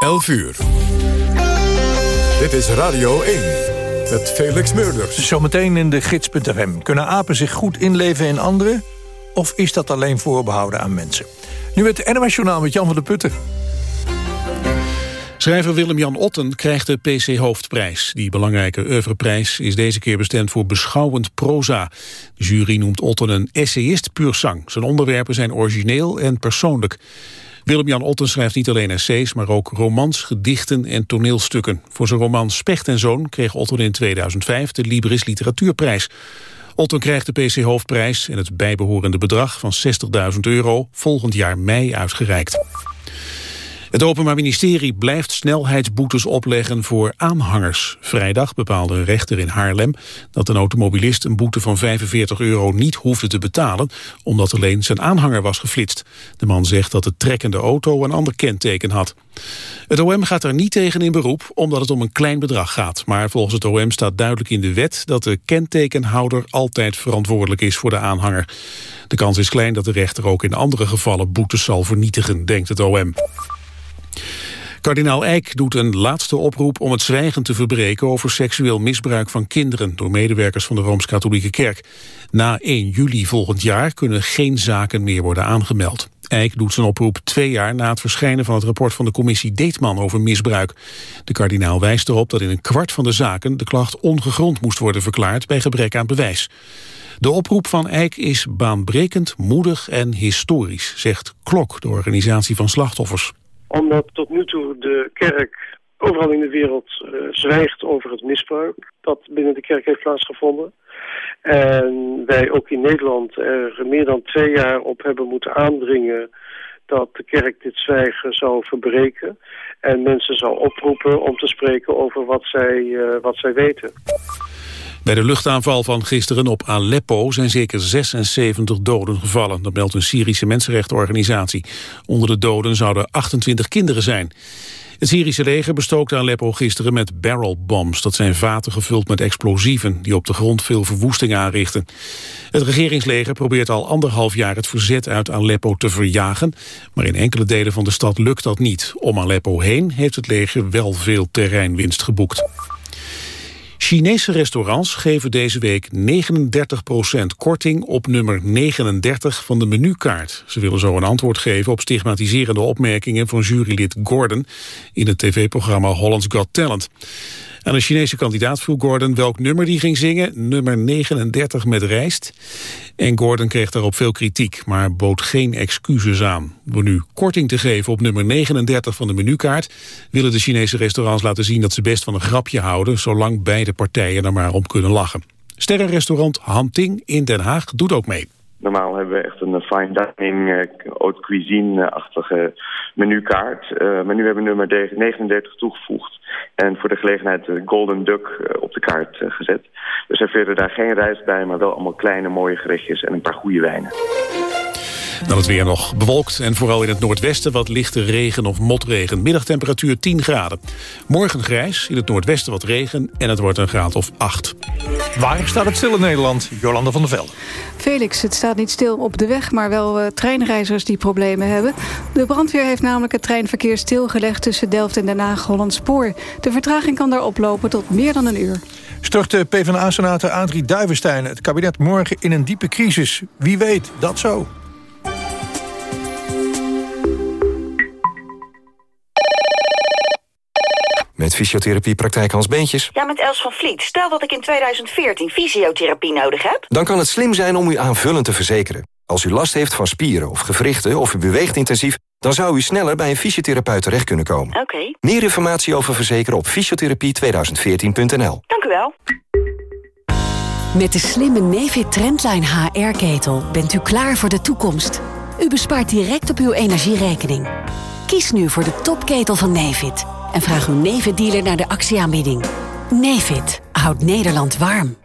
11 uur. Dit is Radio 1 met Felix Meurders. Zometeen in de gids.fm. Kunnen apen zich goed inleven in anderen? Of is dat alleen voorbehouden aan mensen? Nu het NOS Journaal met Jan van der Putten. Schrijver Willem-Jan Otten krijgt de PC Hoofdprijs. Die belangrijke oeuvreprijs is deze keer bestemd voor beschouwend proza. De jury noemt Otten een essayist puur sang. Zijn onderwerpen zijn origineel en persoonlijk. Willem-Jan Otten schrijft niet alleen essays, maar ook romans, gedichten en toneelstukken. Voor zijn roman Specht en Zoon kreeg Otten in 2005 de Libris Literatuurprijs. Otten krijgt de PC Hoofdprijs en het bijbehorende bedrag van 60.000 euro volgend jaar mei uitgereikt. Het Openbaar Ministerie blijft snelheidsboetes opleggen voor aanhangers. Vrijdag bepaalde een rechter in Haarlem dat een automobilist een boete van 45 euro niet hoefde te betalen, omdat alleen zijn aanhanger was geflitst. De man zegt dat de trekkende auto een ander kenteken had. Het OM gaat er niet tegen in beroep, omdat het om een klein bedrag gaat. Maar volgens het OM staat duidelijk in de wet dat de kentekenhouder altijd verantwoordelijk is voor de aanhanger. De kans is klein dat de rechter ook in andere gevallen boetes zal vernietigen, denkt het OM. Kardinaal Eijk doet een laatste oproep om het zwijgen te verbreken over seksueel misbruik van kinderen door medewerkers van de Rooms-Katholieke Kerk. Na 1 juli volgend jaar kunnen geen zaken meer worden aangemeld. Eijk doet zijn oproep twee jaar na het verschijnen van het rapport van de commissie Deetman over misbruik. De kardinaal wijst erop dat in een kwart van de zaken de klacht ongegrond moest worden verklaard bij gebrek aan bewijs. De oproep van Eijk is baanbrekend, moedig en historisch, zegt Klok, de organisatie van slachtoffers omdat tot nu toe de kerk overal in de wereld uh, zwijgt over het misbruik dat binnen de kerk heeft plaatsgevonden. En wij ook in Nederland er meer dan twee jaar op hebben moeten aandringen dat de kerk dit zwijgen zou verbreken en mensen zou oproepen om te spreken over wat zij, uh, wat zij weten. Bij de luchtaanval van gisteren op Aleppo zijn zeker 76 doden gevallen. Dat meldt een Syrische mensenrechtenorganisatie. Onder de doden zouden 28 kinderen zijn. Het Syrische leger bestookte Aleppo gisteren met barrelbombs. Dat zijn vaten gevuld met explosieven die op de grond veel verwoesting aanrichten. Het regeringsleger probeert al anderhalf jaar het verzet uit Aleppo te verjagen. Maar in enkele delen van de stad lukt dat niet. Om Aleppo heen heeft het leger wel veel terreinwinst geboekt. Chinese restaurants geven deze week 39% korting op nummer 39 van de menukaart. Ze willen zo een antwoord geven op stigmatiserende opmerkingen van jurylid Gordon in het tv-programma Holland's Got Talent. Aan de Chinese kandidaat vroeg Gordon welk nummer die ging zingen. Nummer 39 met rijst. En Gordon kreeg daarop veel kritiek, maar bood geen excuses aan. Door nu korting te geven op nummer 39 van de menukaart... willen de Chinese restaurants laten zien dat ze best van een grapje houden... zolang beide partijen er maar om kunnen lachen. Sterrenrestaurant Hanting in Den Haag doet ook mee. Normaal hebben we echt een fine dining, uh, haute cuisine-achtige menukaart. Uh, maar nu hebben we nummer 39 toegevoegd. En voor de gelegenheid de Golden Duck op de kaart gezet. We serveren daar geen rijst bij, maar wel allemaal kleine mooie gerechtjes en een paar goede wijnen. Dan het weer nog bewolkt en vooral in het noordwesten wat lichte regen of motregen. Middagtemperatuur 10 graden. Morgen grijs, in het noordwesten wat regen en het wordt een graad of 8. Waar staat het stil in Nederland? Jolanda van der Velde. Felix, het staat niet stil op de weg, maar wel uh, treinreizigers die problemen hebben. De brandweer heeft namelijk het treinverkeer stilgelegd tussen Delft en Den Haag Holland Spoor. De vertraging kan daar oplopen tot meer dan een uur. Stort de PvdA-senator Adrie Duivenstein het kabinet morgen in een diepe crisis? Wie weet, dat zo. Met fysiotherapie praktijk Hans Beentjes. Ja, met Els van Vliet. Stel dat ik in 2014 fysiotherapie nodig heb. Dan kan het slim zijn om u aanvullend te verzekeren. Als u last heeft van spieren of gewrichten of u beweegt intensief... dan zou u sneller bij een fysiotherapeut terecht kunnen komen. Oké. Okay. Meer informatie over verzekeren op fysiotherapie2014.nl. Dank u wel. Met de slimme Nefit Trendline HR-ketel bent u klaar voor de toekomst. U bespaart direct op uw energierekening. Kies nu voor de topketel van Nefit en vraag uw Nevid-dealer naar de actieaanbieding. Nevid houdt Nederland warm.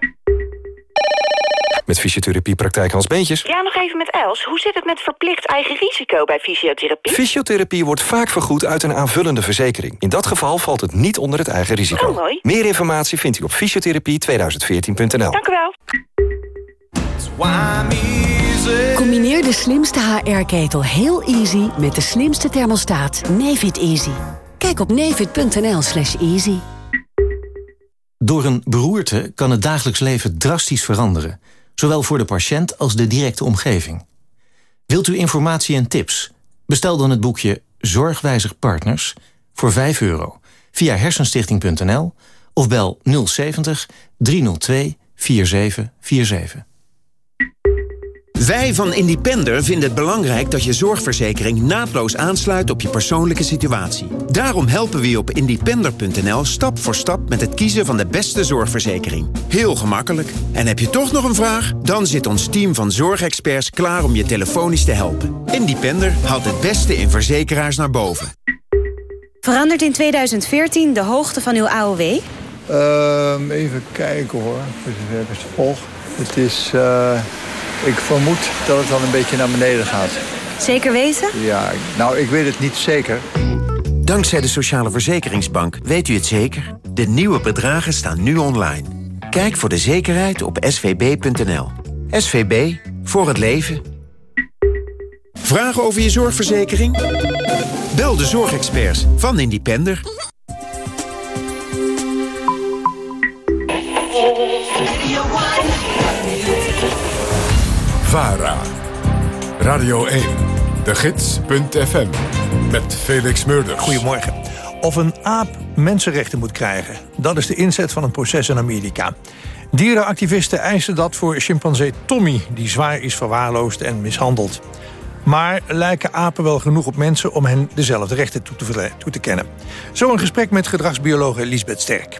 Met fysiotherapie praktijk Hans Beentjes. Ja, nog even met Els. Hoe zit het met verplicht eigen risico bij fysiotherapie? Fysiotherapie wordt vaak vergoed uit een aanvullende verzekering. In dat geval valt het niet onder het eigen risico. Oh, mooi. Meer informatie vindt u op fysiotherapie2014.nl. Dank u wel. Combineer de slimste HR-ketel heel easy met de slimste thermostaat Nefit Easy. Kijk op nevid.nl slash easy. Door een beroerte kan het dagelijks leven drastisch veranderen. Zowel voor de patiënt als de directe omgeving. Wilt u informatie en tips? Bestel dan het boekje Zorgwijzig Partners voor 5 euro via hersenstichting.nl of bel 070 302 4747. Wij van Independer vinden het belangrijk dat je zorgverzekering naadloos aansluit op je persoonlijke situatie. Daarom helpen we je op independer.nl stap voor stap met het kiezen van de beste zorgverzekering. Heel gemakkelijk. En heb je toch nog een vraag? Dan zit ons team van zorgexperts klaar om je telefonisch te helpen. Independer haalt het beste in verzekeraars naar boven. Verandert in 2014 de hoogte van uw AOW? Ehm, even kijken hoor, het volg. Het is... Uh... Ik vermoed dat het dan een beetje naar beneden gaat. Zeker weten? Ja, nou, ik weet het niet zeker. Dankzij de Sociale Verzekeringsbank weet u het zeker. De nieuwe bedragen staan nu online. Kijk voor de zekerheid op svb.nl. SVB, voor het leven. Vragen over je zorgverzekering? Bel de zorgexperts van Independer. VARA. Radio 1, de gids.fm. Met Felix Meurders. Goedemorgen. Of een aap mensenrechten moet krijgen. Dat is de inzet van een proces in Amerika. Dierenactivisten eisen dat voor chimpansee Tommy... die zwaar is verwaarloosd en mishandeld. Maar lijken apen wel genoeg op mensen om hen dezelfde rechten toe te, toe te kennen? Zo een gesprek met gedragsbiologe Lisbeth Sterk.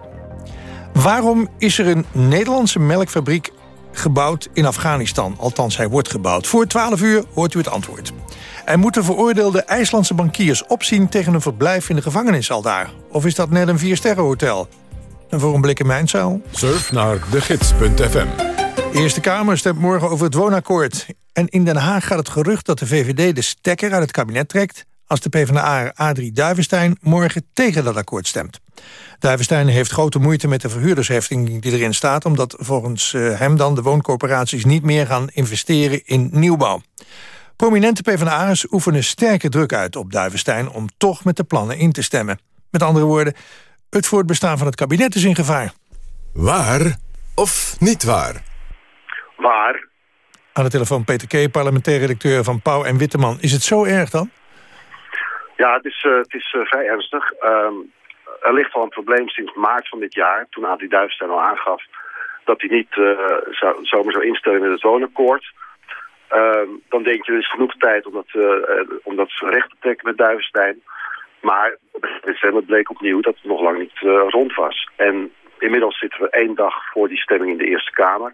Waarom is er een Nederlandse melkfabriek gebouwd in Afghanistan. Althans, hij wordt gebouwd. Voor 12 uur hoort u het antwoord. En moeten veroordeelde IJslandse bankiers opzien tegen een verblijf in de gevangenis al daar? Of is dat net een viersterrenhotel? En voor een blik in mijn zaal? Surf naar degids.fm. Eerste Kamer stemt morgen over het woonakkoord. En in Den Haag gaat het gerucht dat de VVD de stekker uit het kabinet trekt... als de PvdA Adrie Duivenstein morgen tegen dat akkoord stemt. Duivenstein heeft grote moeite met de verhuurdersheffing die erin staat... omdat volgens eh, hem dan de wooncorporaties niet meer gaan investeren in nieuwbouw. Prominente PvdA'ers oefenen sterke druk uit op Duivenstein... om toch met de plannen in te stemmen. Met andere woorden, het voortbestaan van het kabinet is in gevaar. Waar of niet waar? Waar. Aan de telefoon Peter K., parlementair redacteur van Pauw en Witteman. Is het zo erg dan? Ja, het is, uh, het is uh, vrij ernstig. Uh, er ligt al een probleem sinds maart van dit jaar, toen Adi Duivenstein al aangaf dat hij niet uh, zou, zomaar zou instellen met het woonakkoord. Uh, dan denk je, er is genoeg tijd om dat, om dat recht te trekken met Duivenstein. Maar het bleek opnieuw dat het nog lang niet rond was. En inmiddels zitten we één dag voor die stemming in de Eerste Kamer.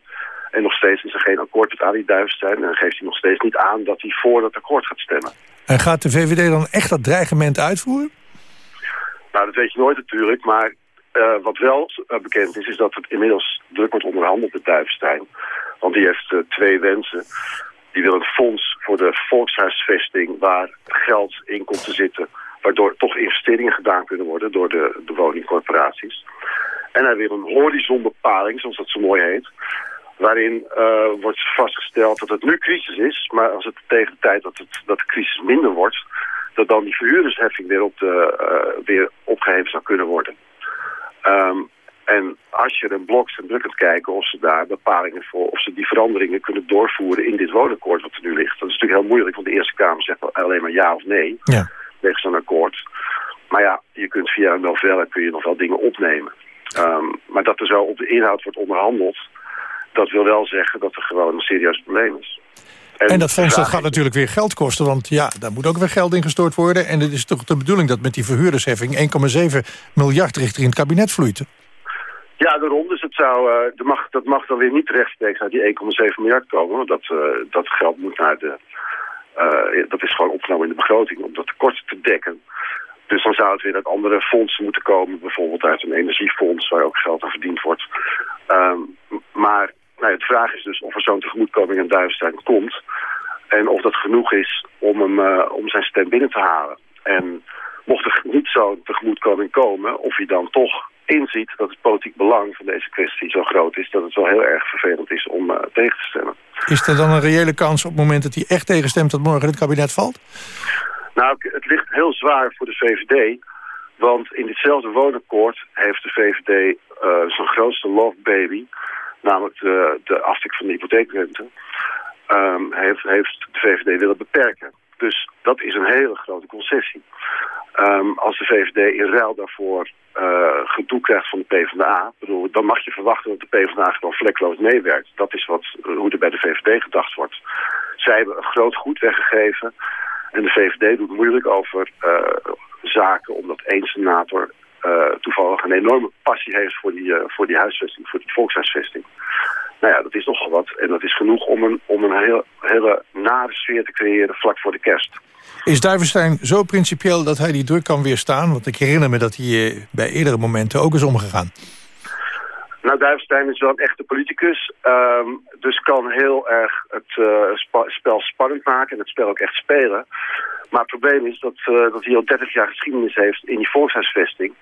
En nog steeds is er geen akkoord met Adi Duivenstein. En geeft hij nog steeds niet aan dat hij voor dat akkoord gaat stemmen. En gaat de VVD dan echt dat dreigement uitvoeren? Nou, dat weet je nooit natuurlijk, maar uh, wat wel uh, bekend is, is dat het inmiddels druk wordt onderhandeld met Duivenstein. Want die heeft uh, twee wensen. Die wil een fonds voor de volkshuisvesting waar geld in komt te zitten. Waardoor toch investeringen gedaan kunnen worden door de, de woningcorporaties. En hij wil een horizonbepaling, zoals dat zo mooi heet. Waarin wordt vastgesteld dat het nu crisis is. Maar als het tegen de tijd dat, het, dat de crisis minder wordt dat dan die verhuurdersheffing weer, op de, uh, weer opgeheven zou kunnen worden. Um, en als je een blok en druk kijken of ze daar bepalingen voor, of ze die veranderingen kunnen doorvoeren in dit woonakkoord wat er nu ligt. Dat is natuurlijk heel moeilijk, want de Eerste Kamer zegt alleen maar ja of nee ja. tegen zo'n akkoord. Maar ja, je kunt via een novelle kun je nog wel dingen opnemen. Um, maar dat er zo op de inhoud wordt onderhandeld, dat wil wel zeggen dat er gewoon een serieus probleem is. En, dat fonds dat gaat natuurlijk weer geld kosten, want ja, daar moet ook weer geld in gestort worden. En het is toch de bedoeling dat met die verhuurdersheffing 1,7 miljard richting het kabinet vloeit. Ja, daarom. Dus het zou, uh, dat, mag, dat mag dan weer niet rechtstreeks uit die 1,7 miljard komen. Want dat, uh, dat geld moet naar de... Uh, dat is gewoon opgenomen in de begroting om dat tekort te dekken. Dus dan zou het weer uit andere fondsen moeten komen. Bijvoorbeeld uit een energiefonds waar ook geld aan verdiend wordt. Um, maar nou, de vraag is dus of er zo'n tegemoetkoming aan Duivenstein komt. En of dat genoeg is om, hem, uh, om zijn stem binnen te halen. En mocht er niet zo'n tegemoetkoming komen, of hij dan toch inziet dat het politiek belang van deze kwestie zo groot is... dat het wel heel erg vervelend is om uh, tegen te stemmen. Is er dan een reële kans op het moment dat hij echt tegenstemt... dat morgen het kabinet valt? Nou, het ligt heel zwaar voor de VVD. Want in ditzelfde woonakkoord heeft de VVD uh, zijn grootste love baby... namelijk de, de van de hypotheekrente... Um, heeft, heeft de VVD willen beperken. Dus dat is een hele grote concessie. Um, als de VVD in ruil daarvoor uh, gedoe krijgt van de PvdA... Bedoel, dan mag je verwachten dat de PvdA gewoon vlekloos meewerkt. Dat is wat, hoe er bij de VVD gedacht wordt. Zij hebben een groot goed weggegeven... en de VVD doet moeilijk over uh, zaken... omdat één senator toevallig een enorme passie heeft voor die, voor die huisvesting... voor die volkshuisvesting. Nou ja, dat is nogal wat. En dat is genoeg om een, om een heel, hele nare sfeer te creëren vlak voor de kerst. Is Duivenstein zo principieel dat hij die druk kan weerstaan? Want ik herinner me dat hij bij eerdere momenten ook is omgegaan. Nou, Duivenstein is wel een echte politicus. Um, dus kan heel erg het spa spel spannend maken en het spel ook echt spelen. Maar het probleem is dat, uh, dat hij al 30 jaar geschiedenis heeft in die volkshuisvesting.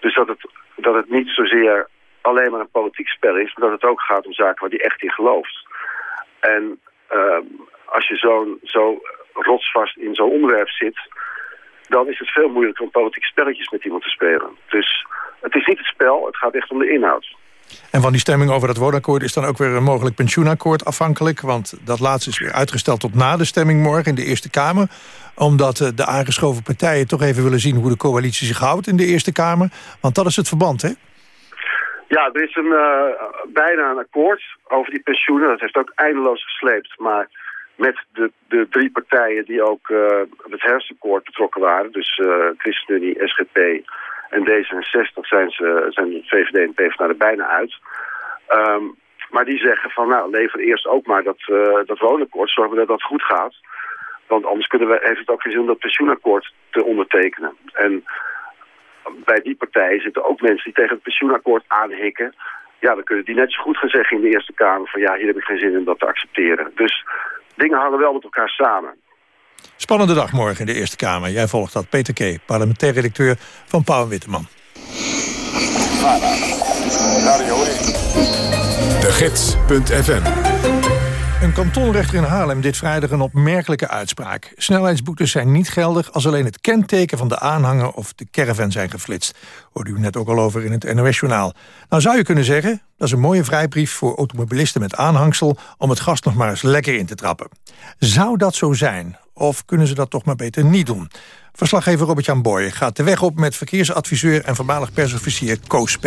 Dus dat het, dat het niet zozeer alleen maar een politiek spel is, maar dat het ook gaat om zaken waar hij echt in gelooft. En uh, als je zo, zo rotsvast in zo'n onderwerp zit, dan is het veel moeilijker om politieke spelletjes met iemand te spelen. Dus het is niet het spel, het gaat echt om de inhoud. En van die stemming over dat woonakkoord is dan ook weer een mogelijk pensioenakkoord afhankelijk. Want dat laatste is weer uitgesteld tot na de stemming morgen in de Eerste Kamer. Omdat eh, de aangeschoven partijen toch even willen zien hoe de coalitie zich houdt in de Eerste Kamer. Want dat is het verband, hè? Ja, er is een, uh, bijna een akkoord over die pensioenen. Dat heeft ook eindeloos gesleept. Maar met de, de drie partijen die ook uh, het herfstakkoord betrokken waren... dus ChristenUnie, SGP en D66 zijn, ze, zijn de VVD en PvdA er bijna uit. Um, maar die zeggen van, nou, lever eerst ook maar dat, uh, dat woonakkoord... zorgen dat dat goed gaat. Want anders kunnen we, heeft het ook geen zin om dat pensioenakkoord te ondertekenen. En bij die partijen zitten ook mensen die tegen het pensioenakkoord aanhikken. Ja, dan kunnen die net zo goed gaan zeggen in de Eerste Kamer... van ja, hier heb ik geen zin in dat te accepteren. Dus dingen hangen wel met elkaar samen. Spannende dag morgen in de Eerste Kamer. Jij volgt dat. Peter K., parlementair redacteur van Pauw en Witteman. De Gids.fm een kantonrechter in Haarlem dit vrijdag een opmerkelijke uitspraak. Snelheidsboetes zijn niet geldig als alleen het kenteken van de aanhanger of de caravan zijn geflitst. Hoorde u net ook al over in het NOS-journaal. Nou zou je kunnen zeggen, dat is een mooie vrijbrief voor automobilisten met aanhangsel om het gas nog maar eens lekker in te trappen. Zou dat zo zijn? Of kunnen ze dat toch maar beter niet doen? Verslaggever Robert-Jan Boy gaat de weg op met verkeersadviseur en voormalig persofficier Koos P.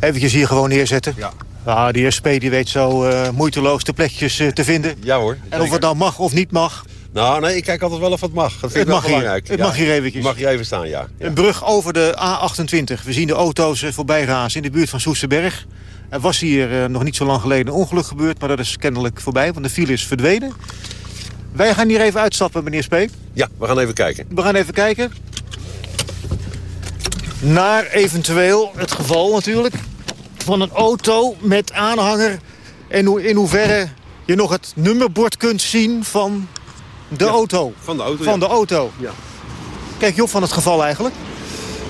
Even hier gewoon neerzetten. Ja. Ah, die SP die weet zo uh, moeiteloos de plekjes uh, te vinden. Ja hoor. En of het dan mag of niet mag. Nou, nee, ik kijk altijd wel of het mag. Dat vind het ik wel belangrijk. het mag hier eventjes. Mag hier even staan, ja. ja. Een brug over de A28. We zien de auto's uh, voorbij razen in de buurt van Soesterberg. Er was hier nog niet zo lang geleden een ongeluk gebeurd... maar dat is kennelijk voorbij, want de file is verdwenen. Wij gaan hier even uitstappen, meneer Speek. Ja, we gaan even kijken. We gaan even kijken. Naar eventueel het geval natuurlijk van een auto met aanhanger... en in hoeverre je nog het nummerbord kunt zien van de auto. Van de auto, Van de auto. Ja. Kijk je op van het geval eigenlijk?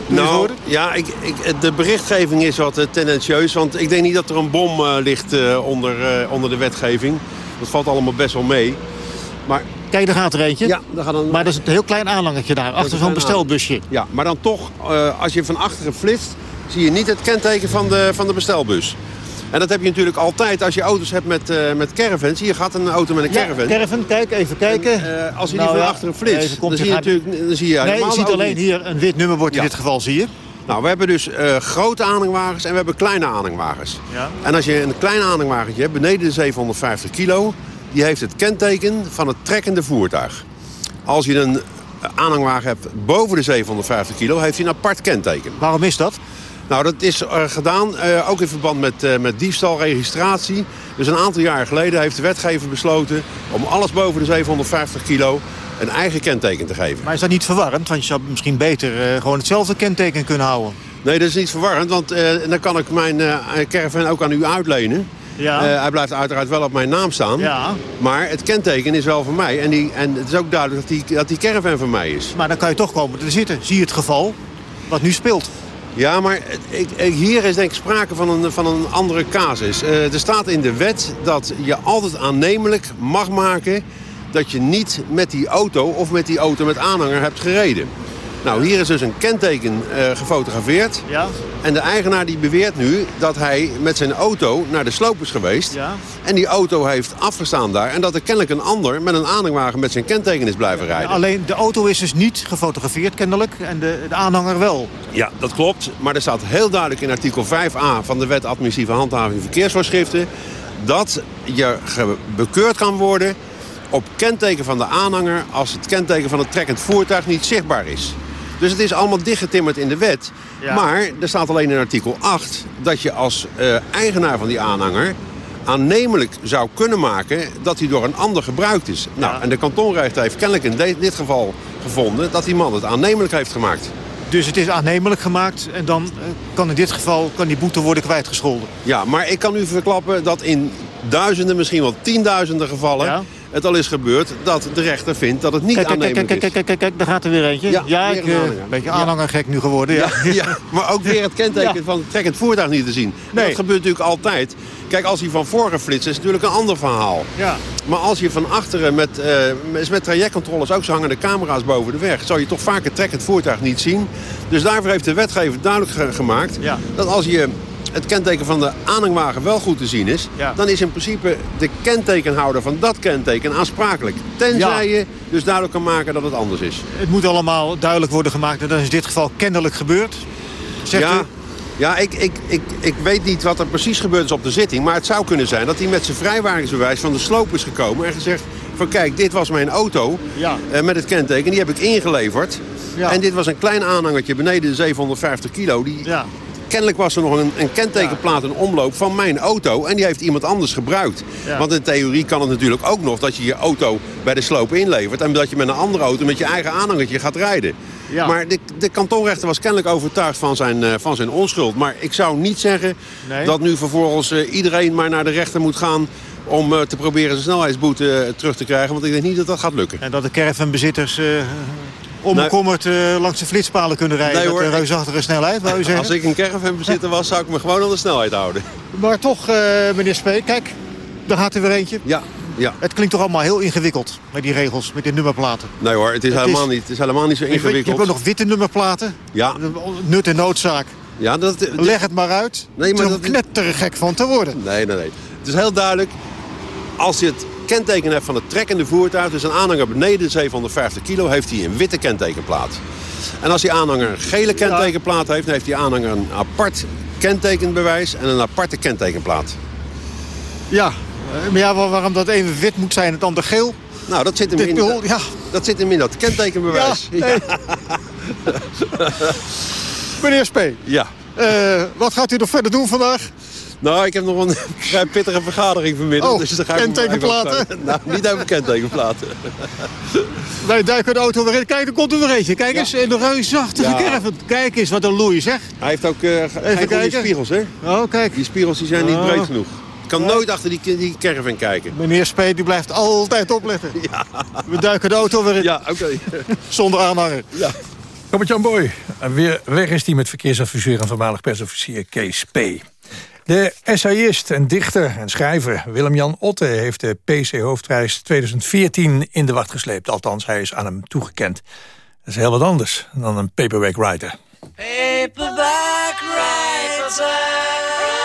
nou, ja, ik, ik, de berichtgeving is wat uh, tendentieus. Want ik denk niet dat er een bom uh, ligt uh, onder, onder de wetgeving. Dat valt allemaal best wel mee. Maar Kijk, daar gaat er eentje. Ja, daar gaat een... Maar dat is een heel klein aanlangertje daar, achter zo'n bestelbusje. Ja, maar dan toch, uh, als je van achteren flitst... zie je niet het kenteken van de, van de bestelbus. En dat heb je natuurlijk altijd als je auto's hebt met, uh, met caravans. Hier gaat een auto met een caravan. Ja, caravan, kijk, even kijken. En, uh, als je nou, die van ja, achteren flitst, dan zie je natuurlijk... Dan zie je nee, je ziet alleen hier een wit nummerbord in dit geval, zie je. Nou, we hebben dus uh, grote aanhangwagens en we hebben kleine aanhangwagens. Ja. En als je een klein aanhangwagentje hebt, beneden de 750 kilo die heeft het kenteken van het trekkende voertuig. Als je een aanhangwagen hebt boven de 750 kilo, heeft hij een apart kenteken. Waarom is dat? Nou, dat is uh, gedaan uh, ook in verband met, uh, met diefstalregistratie. Dus een aantal jaar geleden heeft de wetgever besloten... om alles boven de 750 kilo een eigen kenteken te geven. Maar is dat niet verwarrend? Want je zou misschien beter gewoon hetzelfde kenteken kunnen houden. Nee, dat is niet verwarrend, want dan kan ik mijn caravan ook aan u uitlenen. Ja. Uh, hij blijft uiteraard wel op mijn naam staan. Ja. Maar het kenteken is wel van mij. En, die, en het is ook duidelijk dat die, dat die caravan van mij is. Maar dan kan je toch komen te zitten. Zie je het geval wat nu speelt? Ja, maar ik, ik, hier is denk ik sprake van een, van een andere casus. Uh, er staat in de wet dat je altijd aannemelijk mag maken... dat je niet met die auto of met die auto met aanhanger hebt gereden. Nou, hier is dus een kenteken eh, gefotografeerd. Ja. En de eigenaar die beweert nu dat hij met zijn auto naar de sloop is geweest. Ja. En die auto heeft afgestaan daar. En dat er kennelijk een ander met een aanhangwagen met zijn kenteken is blijven rijden. Alleen de auto is dus niet gefotografeerd kennelijk en de, de aanhanger wel. Ja, dat klopt. Maar er staat heel duidelijk in artikel 5a van de wet administratieve handhaving verkeersvoorschriften... dat je bekeurd kan worden op kenteken van de aanhanger... als het kenteken van het trekkend voertuig niet zichtbaar is. Dus het is allemaal dichtgetimmerd in de wet. Ja. Maar er staat alleen in artikel 8 dat je als eh, eigenaar van die aanhanger aannemelijk zou kunnen maken dat hij door een ander gebruikt is. Nou, en de kantonrechter heeft kennelijk in de- dit geval gevonden dat die man het aannemelijk heeft gemaakt. Dus het is aannemelijk gemaakt en dan eh, kan in dit geval kan die boete worden kwijtgescholden. Ja, maar ik kan u verklappen dat in duizenden, misschien wel tienduizenden gevallen... het al is gebeurd dat de rechter vindt dat het niet Kijk, kijk, kijk, aannemelijk kijk, is. kijk, kijk, kijk, daar gaat er weer eentje. Ja, Ja, weer ik een eh, aanhanger. een beetje Ja. aanhangergek nu geworden. Ja. Ja, ja, maar ook weer het kenteken van het trekkend voertuig niet te zien. Nee. Dat gebeurt natuurlijk altijd. Kijk, als hij van voren flitst, is het natuurlijk een ander verhaal. Ja. Maar als je van achteren met, eh, met- trajectcontroles ook zo hangen de camera's boven de weg... zou je toch vaak het trekkend voertuig niet zien. Dus daarvoor heeft de wetgever duidelijk ge- gemaakt... dat als je het kenteken van de aanhangwagen wel goed te zien is... Ja. dan is in principe de kentekenhouder van dat kenteken aansprakelijk. Tenzij Ja. je dus duidelijk kan maken dat het anders is. Het moet allemaal duidelijk worden gemaakt en dat is in dit geval kennelijk gebeurd. Zegt ja, u? ja ik, ik, ik, ik weet niet wat er precies gebeurd is op de zitting. Maar het zou kunnen zijn dat hij met zijn vrijwaringsbewijs van de sloop is gekomen. En gezegd van kijk, dit was mijn auto Ja. eh, met het kenteken. Die heb ik ingeleverd. Ja. En dit was een klein aanhangertje beneden de 750 kilo. Die, Kennelijk was er nog een, een kentekenplaat in omloop van mijn auto. En die heeft iemand anders gebruikt. Ja. Want in theorie kan het natuurlijk ook nog dat je je auto bij de sloop inlevert. En dat je met een andere auto met je eigen aanhangertje gaat rijden. Ja. Maar de, de kantonrechter was kennelijk overtuigd van zijn, eh, van zijn onschuld. Maar ik zou niet zeggen Nee. dat nu vervolgens eh, iedereen maar naar de rechter moet gaan... om eh, te proberen zijn snelheidsboete terug te krijgen. Want ik denk niet dat dat gaat lukken. En dat de caravanbezitters onbekommerd eh, langs de flitspalen kunnen rijden Nee, met een reusachtige snelheid, wou u zeggen? Als ik een caravanbezitter was, zou ik me gewoon aan de snelheid houden. Maar toch, eh, meneer Spee, kijk, daar gaat er weer eentje. Ja, ja. Het klinkt toch allemaal heel ingewikkeld met die regels, met die nummerplaten. Nee hoor, het is, Het helemaal, is- niet, het is helemaal niet zo Je hebt ingewikkeld. ook nog witte nummerplaten. Ja. Nut en noodzaak. Ja, dat, Leg het maar uit. Nee, maar Om knettergek van te worden. Nee, nee, nee. Het is heel duidelijk. Als je het kenteken hebt van het trekkende voertuig... dus een aanhanger beneden de 750 kilo... heeft hij een witte kentekenplaat. En als die aanhanger een gele kentekenplaat heeft... dan heeft die aanhanger een apart kentekenbewijs... en een aparte kentekenplaat. Ja, eh, maar ja, waar- waarom dat even wit moet zijn en het ander geel? Nou, dat zit hem, in, bedoel- ja. dat zit hem in dat kentekenbewijs. Ja, nee. Meneer Spee, Ja. eh, wat gaat u nog verder doen vandaag? Nou, ik heb nog een vrij pittige vergadering vanmiddag. Oh, dus dan ga ik even kentekenplaten? Nou, niet over kentekenplaten. Wij duiken de auto weer in. Kijk, er komt er weer eentje. Kijk eens, in de reusachtige Ja. caravan. Kijk eens, wat een loei zeg. Hij heeft ook eh, ge- geen spiegels, hè? Oh, kijk. Die spiegels die zijn niet Oh. breed genoeg. Ik kan nooit achter die, die caravan kijken. Meneer Spee, die blijft altijd opletten. We duiken de auto weer in. Ja, oké. Zonder aanhanger. Ja. Robert-Jan Boy. En weer weg is hij met verkeersadviseur en voormalig persofficier Kees P. De essayist en dichter en schrijver Willem-Jan Otte... heeft de PC-hoofdprijs 2014 in de wacht gesleept. Althans, hij is aan hem toegekend. Dat is heel wat anders dan een paperback writer. Paperback writer.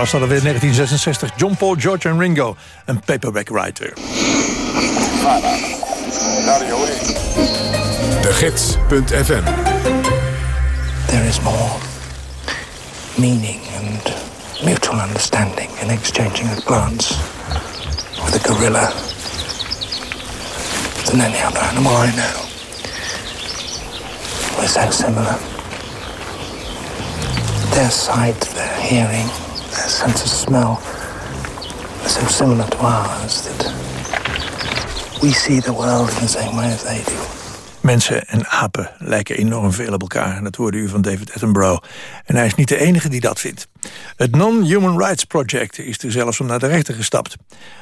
Was dat alweer 1966. John Paul, George en Ringo. Een paperback writer. De Gids.fm There is more meaning and mutual understanding in exchanging a glance with a gorilla than any other animal I know. We're so similar. Their sight, their hearing, their sense of smell are so similar to ours we see the world in the same way as they do. Mensen en apen lijken enorm veel op elkaar. Dat hoorde u van David Attenborough. En hij is niet de enige die dat vindt. Het Non-Human Rights Project is er zelfs om naar de rechter gestapt.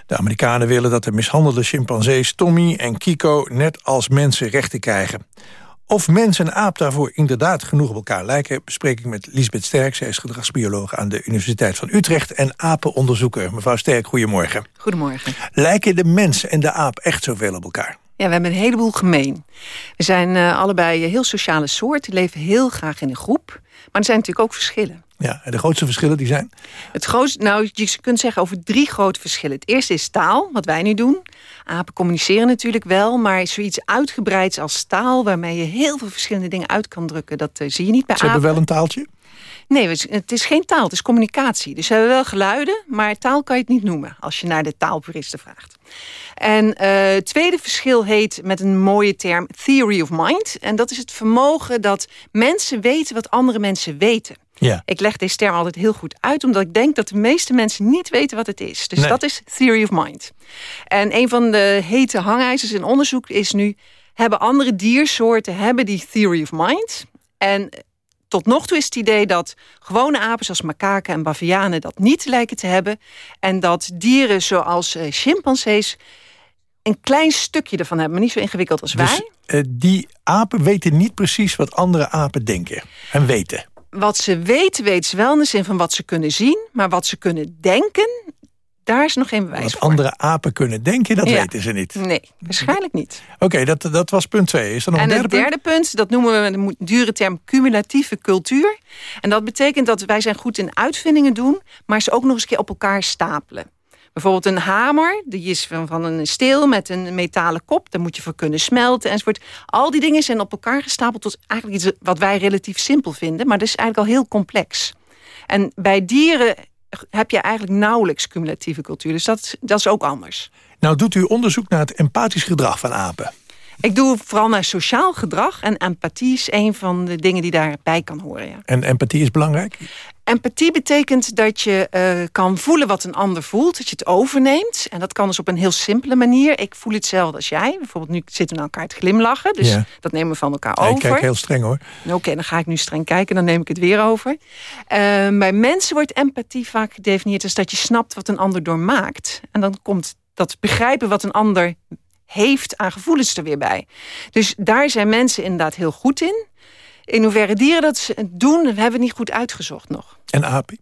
De Amerikanen willen dat de mishandelde chimpansees Tommy en Kiko... net als mensen rechten krijgen. Of mens en aap daarvoor inderdaad genoeg op elkaar lijken... bespreek ik met Lisbeth Sterk. Zij is gedragsbioloog aan de Universiteit van Utrecht... en apenonderzoeker. Mevrouw Sterk, goedemorgen. Goedemorgen. Lijken de mens en de aap echt zoveel op elkaar? Ja, we hebben een heleboel gemeen. We zijn uh, allebei heel sociale soorten, leven heel graag in een groep. Maar er zijn natuurlijk ook verschillen. Ja, en de grootste verschillen die zijn? Het grootste, nou, je kunt zeggen over drie grote verschillen. Het eerste is taal, wat wij nu doen. Apen communiceren natuurlijk wel, maar zoiets uitgebreids als taal... waarmee je heel veel verschillende dingen uit kan drukken... dat uh, zie je niet bij Ze apen. hebben wel een taaltje? Nee, het is geen taal, het is communicatie. Dus ze hebben wel geluiden, maar taal kan je het niet noemen... als je naar de taalpuristen vraagt. En uh, het tweede verschil heet met een mooie term theory of mind. En dat is het vermogen dat mensen weten wat andere mensen weten. Ja. Ik leg deze term altijd heel goed uit, omdat ik denk dat de meeste mensen niet weten wat het is. Dus Nee. dat is theory of mind. En een van de hete hangijzers in onderzoek is nu... hebben andere diersoorten hebben die theory of mind? En tot nog toe is het idee dat gewone apen zoals makaken en bavianen dat niet lijken te hebben. En dat dieren zoals eh, chimpansees een klein stukje ervan hebben, maar niet zo ingewikkeld als wij. Dus eh, die apen weten niet precies wat andere apen denken en weten. Wat ze weten, weten ze wel in de zin van wat ze kunnen zien. Maar wat ze kunnen denken, daar is nog geen bewijs Wat voor. andere apen kunnen denken, dat Ja. weten ze niet. Nee, waarschijnlijk niet. Oké, dat, dat was punt twee. Is er nog En een het derde punt? derde punt, dat noemen we met een dure term cumulatieve cultuur. En dat betekent dat wij zijn goed in uitvindingen doen, maar ze ook nog eens een keer op elkaar stapelen. Bijvoorbeeld een hamer, die is van, een steel met een metalen kop. Daar moet je voor kunnen smelten enzovoort. Al die dingen zijn op elkaar gestapeld tot eigenlijk iets wat wij relatief simpel vinden. Maar dat is eigenlijk al heel complex. En bij dieren heb je eigenlijk nauwelijks cumulatieve cultuur. Dus dat, dat is ook anders. Nou doet u onderzoek naar het empathisch gedrag van apen. Ik doe vooral naar sociaal gedrag. En empathie is een van de dingen die daarbij kan horen. Ja. En empathie is belangrijk? Empathie betekent dat je eh, kan voelen wat een ander voelt. Dat je het overneemt. En dat kan dus op een heel simpele manier. Ik voel hetzelfde als jij. Bijvoorbeeld nu zitten we naar elkaar te glimlachen. Dus Ja. dat nemen we van elkaar Ja, ik over. kijk heel streng hoor. Oké, dan ga ik nu streng kijken. Dan neem ik het weer over. Eh, bij mensen wordt empathie vaak gedefinieerd als dat je snapt wat een ander doormaakt. En dan komt dat begrijpen wat een ander heeft aan gevoelens er weer bij. Dus daar zijn mensen inderdaad heel goed in. In hoeverre dieren dat doen, we hebben het niet goed uitgezocht nog. En apen?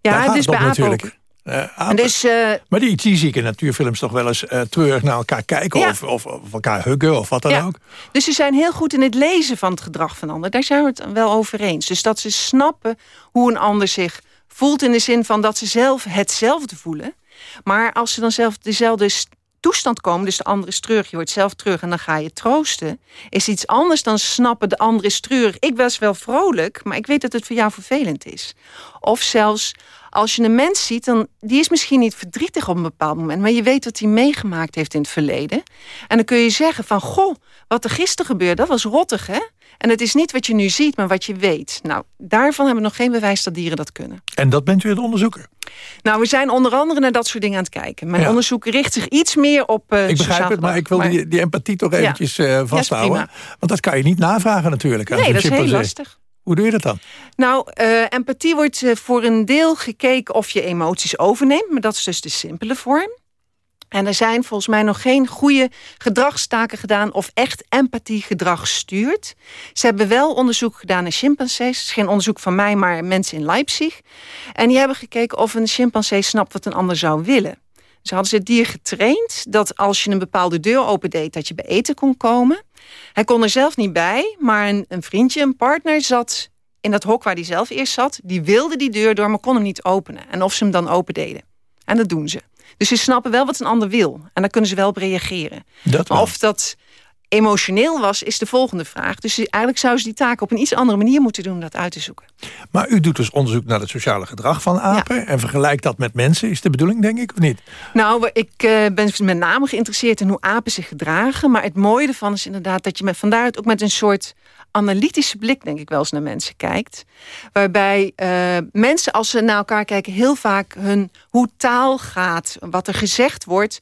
Ja, Daar het is bij apen natuurlijk. ook. Eh, apen. En dus, eh, Maar die, die zie ik in natuurfilms toch wel eens eh treurig naar elkaar kijken... Ja. Of, of, of elkaar huggen of wat dan Ja. ook. Dus ze zijn heel goed in het lezen van het gedrag van anderen. Daar zijn we het wel over eens. Dus dat ze snappen hoe een ander zich voelt... in de zin van dat ze zelf hetzelfde voelen. Maar als ze dan zelf dezelfde toestand komen... dus de andere is treurig, je wordt zelf terug en dan ga je troosten... is iets anders dan snappen, de andere is treurig. Ik was wel vrolijk, maar ik weet dat het voor jou vervelend is. Of zelfs als je een mens ziet, dan die is misschien niet verdrietig op een bepaald moment, maar je weet wat hij meegemaakt heeft in het verleden. En dan kun je zeggen van, goh, wat er gisteren gebeurde, dat was rottig, hè? En het is niet wat je nu ziet, maar wat je weet. Nou, daarvan hebben we nog geen bewijs dat dieren dat kunnen. En dat bent u het onderzoeker. Nou, we zijn onder andere naar dat soort dingen aan het kijken. Mijn Ja. onderzoek richt zich iets meer op uh, Ik begrijp het, maar ik wil die, die empathie toch Ja. eventjes eh, vasthouden. Want dat kan je niet navragen natuurlijk. Nee, zo'n dat is heel lastig. Hoe doe je dat dan? Nou, eh, empathie wordt eh, voor een deel gekeken of je emoties overneemt. Maar dat is dus de simpele vorm. En er zijn volgens mij nog geen goede gedragstaken gedaan... of echt empathie gedrag stuurt. Ze hebben wel onderzoek gedaan naar chimpansees. Het is geen onderzoek van mij, maar mensen in Leipzig. En die hebben gekeken of een chimpansee snapt wat een ander zou willen. Dus hadden ze het dier getraind dat als je een bepaalde deur opendeed... dat je bij eten kon komen. Hij kon er zelf niet bij, maar een, een vriendje, een partner zat in dat hok waar hij zelf eerst zat... die wilde die deur door, maar kon hem niet openen. En of ze hem dan open deden. En dat doen ze. Dus ze snappen wel wat een ander wil. En dan kunnen ze wel op reageren. Dat maar of dat emotioneel was, is de volgende vraag. Dus eigenlijk zouden ze die taak op een iets andere manier moeten doen om dat uit te zoeken. Maar u doet dus onderzoek naar het sociale gedrag van apen... en vergelijkt dat met mensen, is de bedoeling, denk ik, of niet? Nou, ik uh, ben met name geïnteresseerd in hoe apen zich gedragen. Maar het mooie ervan is inderdaad dat je met, vandaaruit ook met een soort analytische blik, denk ik wel eens naar mensen kijkt. Waarbij uh, mensen, als ze naar elkaar kijken, heel vaak hun, hoe taal gaat, wat er gezegd wordt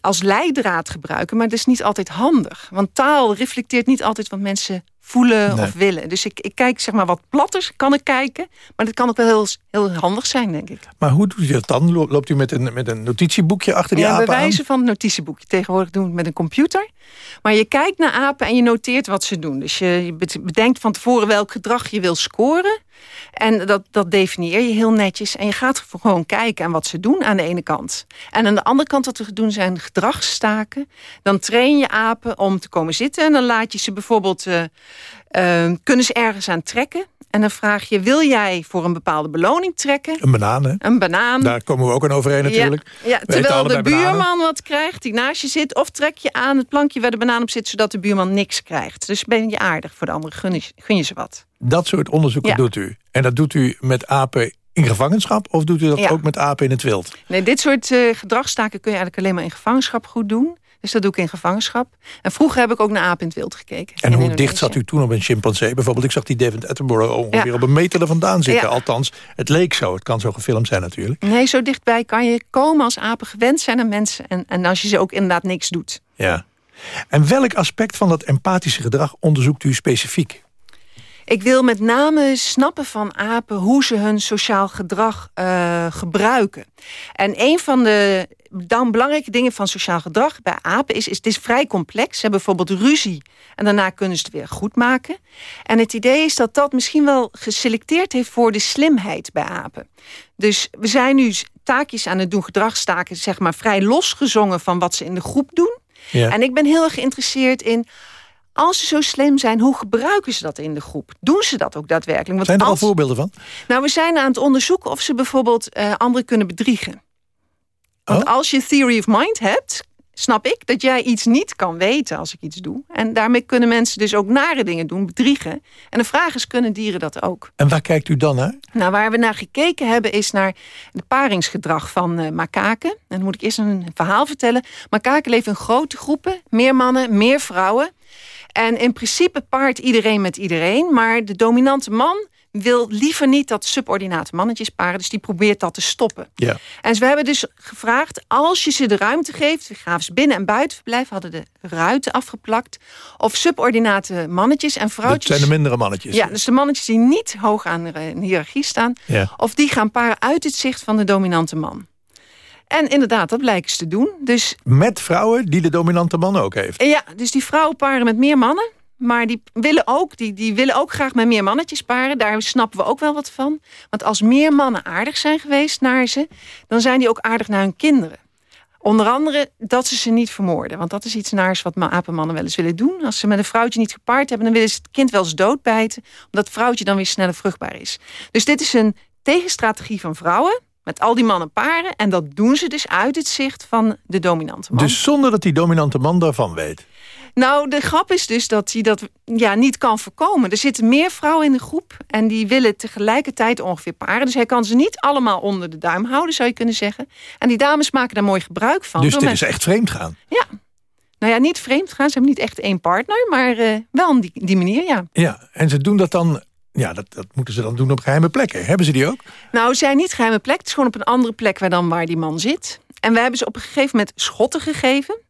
als leidraad gebruiken, maar dat is niet altijd handig. Want taal reflecteert niet altijd wat mensen voelen Nee. of willen. Dus ik, ik kijk zeg maar wat platter, kan ik kijken. Maar dat kan ook wel heel, heel handig zijn, denk ik. Maar hoe doet u dat dan? Lo- Loopt u met een, met een notitieboekje achter die ja, apen aan? wijze van het notitieboekje. Tegenwoordig doen we het met een computer. Maar je kijkt naar apen en je noteert wat ze doen. Dus je je bedenkt van tevoren welk gedrag je wil scoren. En dat, dat definieer je heel netjes. En je gaat gewoon kijken aan wat ze doen aan de ene kant. En aan de andere kant wat we doen zijn gedragsstaken. Dan train je apen om te komen zitten. En dan laat je ze bijvoorbeeld... eh, eh, kunnen ze ergens aan trekken. En dan vraag je, wil jij voor een bepaalde beloning trekken? Een banaan, hè? Een banaan. Daar komen we ook aan overeen natuurlijk. Ja, terwijl de bananen. buurman wat krijgt die naast je zit... of trek je aan het plankje waar de banaan op zit... zodat de buurman niks krijgt. Dus ben je aardig voor de andere, gun je, gun je ze wat. Dat soort onderzoeken Ja. doet u. En dat doet u met apen in gevangenschap... of doet u dat Ja. ook met apen in het wild? Nee, dit soort eh gedragstaken kun je eigenlijk alleen maar in gevangenschap goed doen. Dus dat doe ik in gevangenschap. En vroeger heb ik ook naar apen in het wild gekeken. En hoe dicht zat u toen op een chimpansee? Bijvoorbeeld, ik zag die David Attenborough ongeveer Ja. op een meter er vandaan zitten. Ja. Althans, het leek zo. Het kan zo gefilmd zijn natuurlijk. Nee, zo dichtbij kan je komen als apen gewend zijn aan mensen. En, en als je ze ook inderdaad niks doet. Ja. En welk aspect van dat empathische gedrag onderzoekt u specifiek? Ik wil met name snappen van apen hoe ze hun sociaal gedrag eh, gebruiken. En een van de dan belangrijke dingen van sociaal gedrag bij apen is, is het is vrij complex. Ze hebben bijvoorbeeld ruzie en daarna kunnen ze het weer goed maken. En het idee is dat dat misschien wel geselecteerd heeft voor de slimheid bij apen. Dus we zijn nu taakjes aan het doen, gedragstaken, zeg maar vrij losgezongen van wat ze in de groep doen. Ja. En ik ben heel erg geïnteresseerd in als ze zo slim zijn, hoe gebruiken ze dat in de groep? Doen ze dat ook daadwerkelijk? Want Zijn er al voorbeelden van? Nou, we zijn aan het onderzoeken of ze bijvoorbeeld eh, anderen kunnen bedriegen. Want Oh. als je theory of mind hebt, snap ik dat jij iets niet kan weten als ik iets doe. En daarmee kunnen mensen dus ook nare dingen doen, bedriegen. En de vraag is, kunnen dieren dat ook? En waar kijkt u dan naar? Nou, waar we naar gekeken hebben is naar het paringsgedrag van eh makaken. En dan moet ik eerst een verhaal vertellen. Makaken leven in grote groepen, meer mannen, meer vrouwen. En in principe paart iedereen met iedereen. Maar de dominante man wil liever niet dat subordinate mannetjes paren. Dus die probeert dat te stoppen. Ja. En we hebben dus gevraagd, als je ze de ruimte geeft... we gaven ze binnen- en buitenverblijf, hadden de ruiten afgeplakt... of subordinate mannetjes en Dat vrouwtjes... zijn de mindere mannetjes. Ja, dus de mannetjes die niet hoog aan de eh, hiërarchie staan... Ja. of die gaan paren uit het zicht van de dominante man. En inderdaad, dat blijken ze te doen. Dus, Met vrouwen die de dominante man ook heeft. ja, dus die vrouwen paren met meer mannen... maar die willen, ook, die, die willen ook graag met meer mannetjes paren. Daar snappen we ook wel wat van. Want als meer mannen aardig zijn geweest naar ze... dan zijn die ook aardig naar hun kinderen. Onder andere dat ze ze niet vermoorden. Want dat is iets naars wat ma- apenmannen wel eens willen doen. Als ze met een vrouwtje niet gepaard hebben... dan willen ze het kind wel eens doodbijten. Omdat het vrouwtje dan weer sneller vruchtbaar is. Dus dit is een tegenstrategie van vrouwen... met al die mannen paren. En dat doen ze dus uit het zicht van de dominante man. Dus zonder dat die dominante man daarvan weet. Nou, de grap is dus dat hij dat ja, niet kan voorkomen. Er zitten meer vrouwen in de groep en die willen tegelijkertijd ongeveer paren. Dus hij kan ze niet allemaal onder de duim houden, zou je kunnen zeggen. En die dames maken daar mooi gebruik van. dus dit is echt vreemd gaan. Ja. Nou ja, niet vreemd gaan. Ze hebben niet echt één partner, maar eh, wel op die, die manier, ja. Ja, en ze doen dat dan... Ja, dat, dat moeten ze dan doen op geheime plekken. Hebben ze die ook? Nou, ze zijn niet geheime plek. Het is gewoon op een andere plek waar dan waar die man zit. En we hebben ze op een gegeven moment schotten gegeven.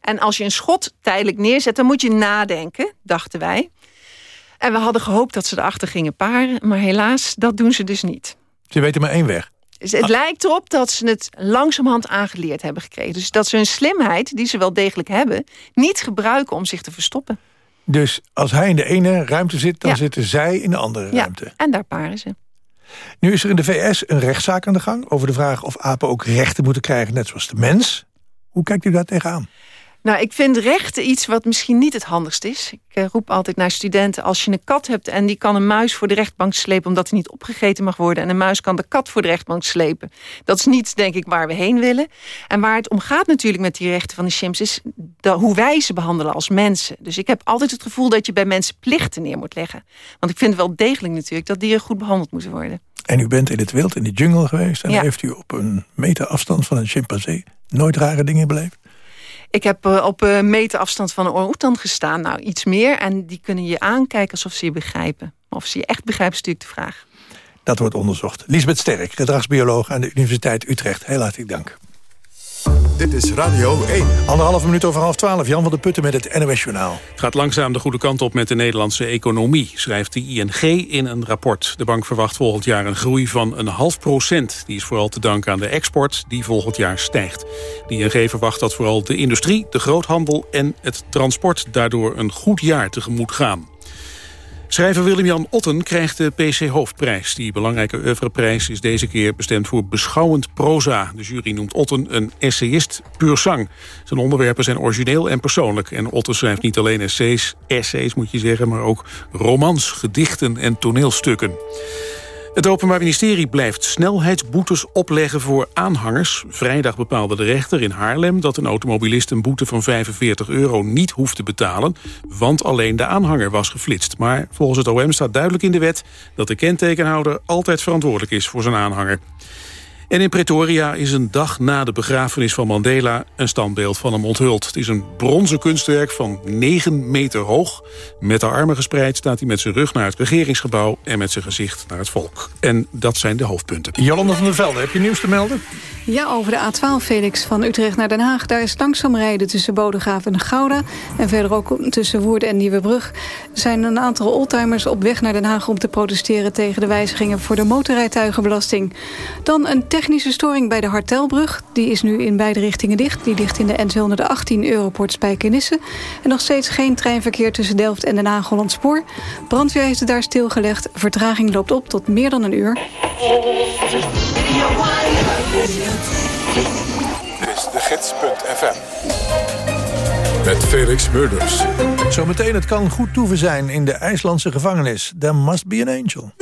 En als je een schot tijdelijk neerzet, dan moet je nadenken, dachten wij. En we hadden gehoopt dat ze erachter gingen paren. Maar helaas, dat doen ze dus niet. Ze weten maar één weg. Dus het lijkt erop dat ze het langzamerhand aangeleerd hebben gekregen. Dus dat ze hun slimheid, die ze wel degelijk hebben... niet gebruiken om zich te verstoppen. Dus als hij in de ene ruimte zit, dan Ja. zitten zij in de andere Ja, ruimte. en daar paren ze. Nu is er in de VS een rechtszaak aan de gang... over de vraag of apen ook rechten moeten krijgen, net zoals de mens. Hoe kijkt u daar tegenaan? Nou, ik vind rechten iets wat misschien niet het handigst is. Ik eh, roep altijd naar studenten, als je een kat hebt... en die kan een muis voor de rechtbank slepen... omdat hij niet opgegeten mag worden... en een muis kan de kat voor de rechtbank slepen. Dat is niet, denk ik, waar we heen willen. En waar het om gaat natuurlijk met die rechten van de chimps... is de, hoe wij ze behandelen als mensen. Dus ik heb altijd het gevoel dat je bij mensen plichten neer moet leggen. Want ik vind wel degelijk natuurlijk... dat dieren goed behandeld moeten worden. En u bent in het wild, in de jungle geweest... en Ja. heeft u op een meter afstand van een chimpansee... nooit rare dingen beleefd? Ik heb eh, op een meter afstand van een orang-oetan gestaan. Nou, iets meer. En die kunnen je aankijken alsof ze je begrijpen. Of ze je echt begrijpen, is natuurlijk de vraag. Dat wordt onderzocht. Lisbeth Sterk, gedragsbioloog aan de Universiteit Utrecht. Heel hartelijk dank. Dit is Radio 1. Anderhalve minuut over half twaalf. Jan van der Putten met het NOS Journaal. Het gaat langzaam de goede kant op met de Nederlandse economie, schrijft de ING in een rapport. De bank verwacht volgend jaar een groei van een half procent. Die is vooral te danken aan de export, die volgend jaar stijgt. De ING verwacht dat vooral de industrie, de groothandel en het transport daardoor een goed jaar tegemoet gaan. Schrijver Willem-Jan Otten krijgt de PC Hoofdprijs. Die belangrijke oeuvreprijs is deze keer bestemd voor beschouwend proza. De jury noemt Otten een essayist puur sang. Zijn onderwerpen zijn origineel en persoonlijk. En Otten schrijft niet alleen essays, essays moet je zeggen... maar ook romans, gedichten en toneelstukken. Het Openbaar Ministerie blijft snelheidsboetes opleggen voor aanhangers. Vrijdag bepaalde de rechter in Haarlem dat een automobilist een boete van 45 euro niet hoeft te betalen, want alleen de aanhanger was geflitst. Maar volgens het OM staat duidelijk in de wet dat de kentekenhouder altijd verantwoordelijk is voor zijn aanhanger. En in Pretoria is een dag na de begrafenis van Mandela een standbeeld van hem onthuld. Het is een bronzen kunstwerk van 9 meter hoog. Met de armen gespreid staat hij met zijn rug naar het regeringsgebouw... en met zijn gezicht naar het volk. En dat zijn de hoofdpunten. Jolanda van der Velde, heb je nieuws te melden? Ja, over de A12 Felix van Utrecht naar Den Haag. Daar is langzaam rijden tussen Bodegraven en Gouda. En verder ook tussen Woerden en Nieuwebrug. Zijn een aantal oldtimers op weg naar Den Haag... om te protesteren tegen de wijzigingen voor de motorrijtuigenbelasting. Dan een technische storing bij de Hartelbrug. Die is nu in beide richtingen dicht. Die ligt in de N218 Europort Spijkenisse. En nog steeds geen treinverkeer tussen Delft en Den Haag Hollandspoor. Brandweer heeft het daar stilgelegd. Vertraging loopt op tot meer dan een uur. Dit is de gids.fm. Met Felix Murders. Zometeen, het kan goed toeven zijn in de IJslandse gevangenis. There must be an angel.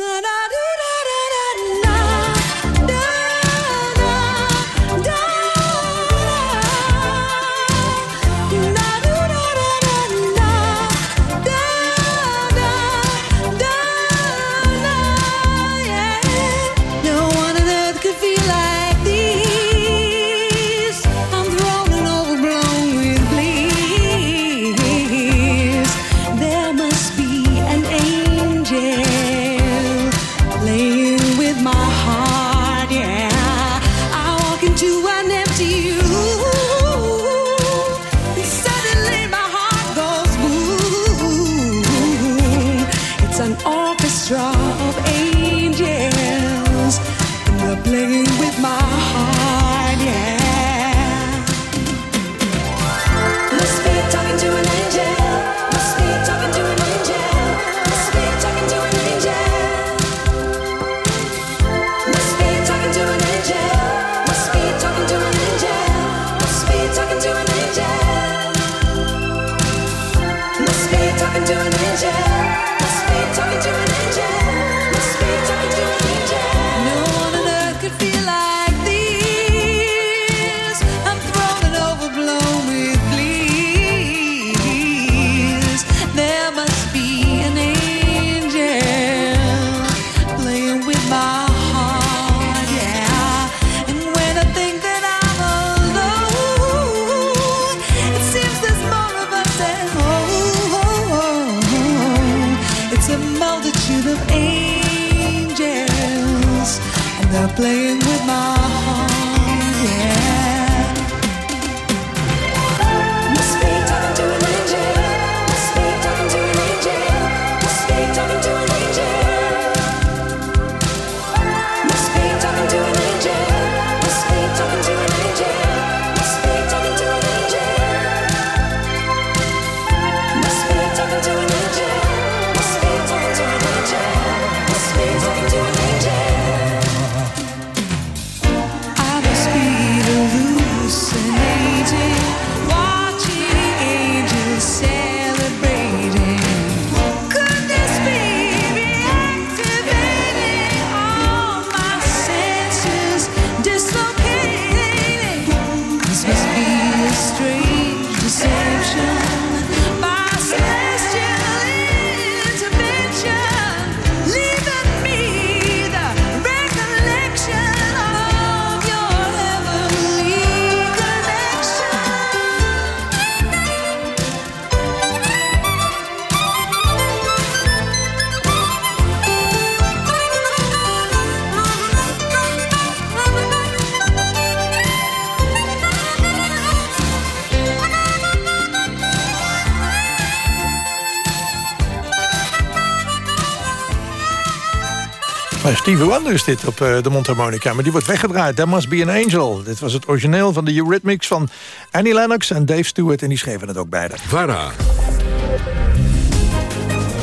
Stevie Wonder is dit op eh, de mondharmonica. Maar die wordt weggedraaid. There Must Be an Angel. Dit was het origineel van de Eurythmics van Annie Lennox en Dave Stewart. En die schreven het ook beide. VARA.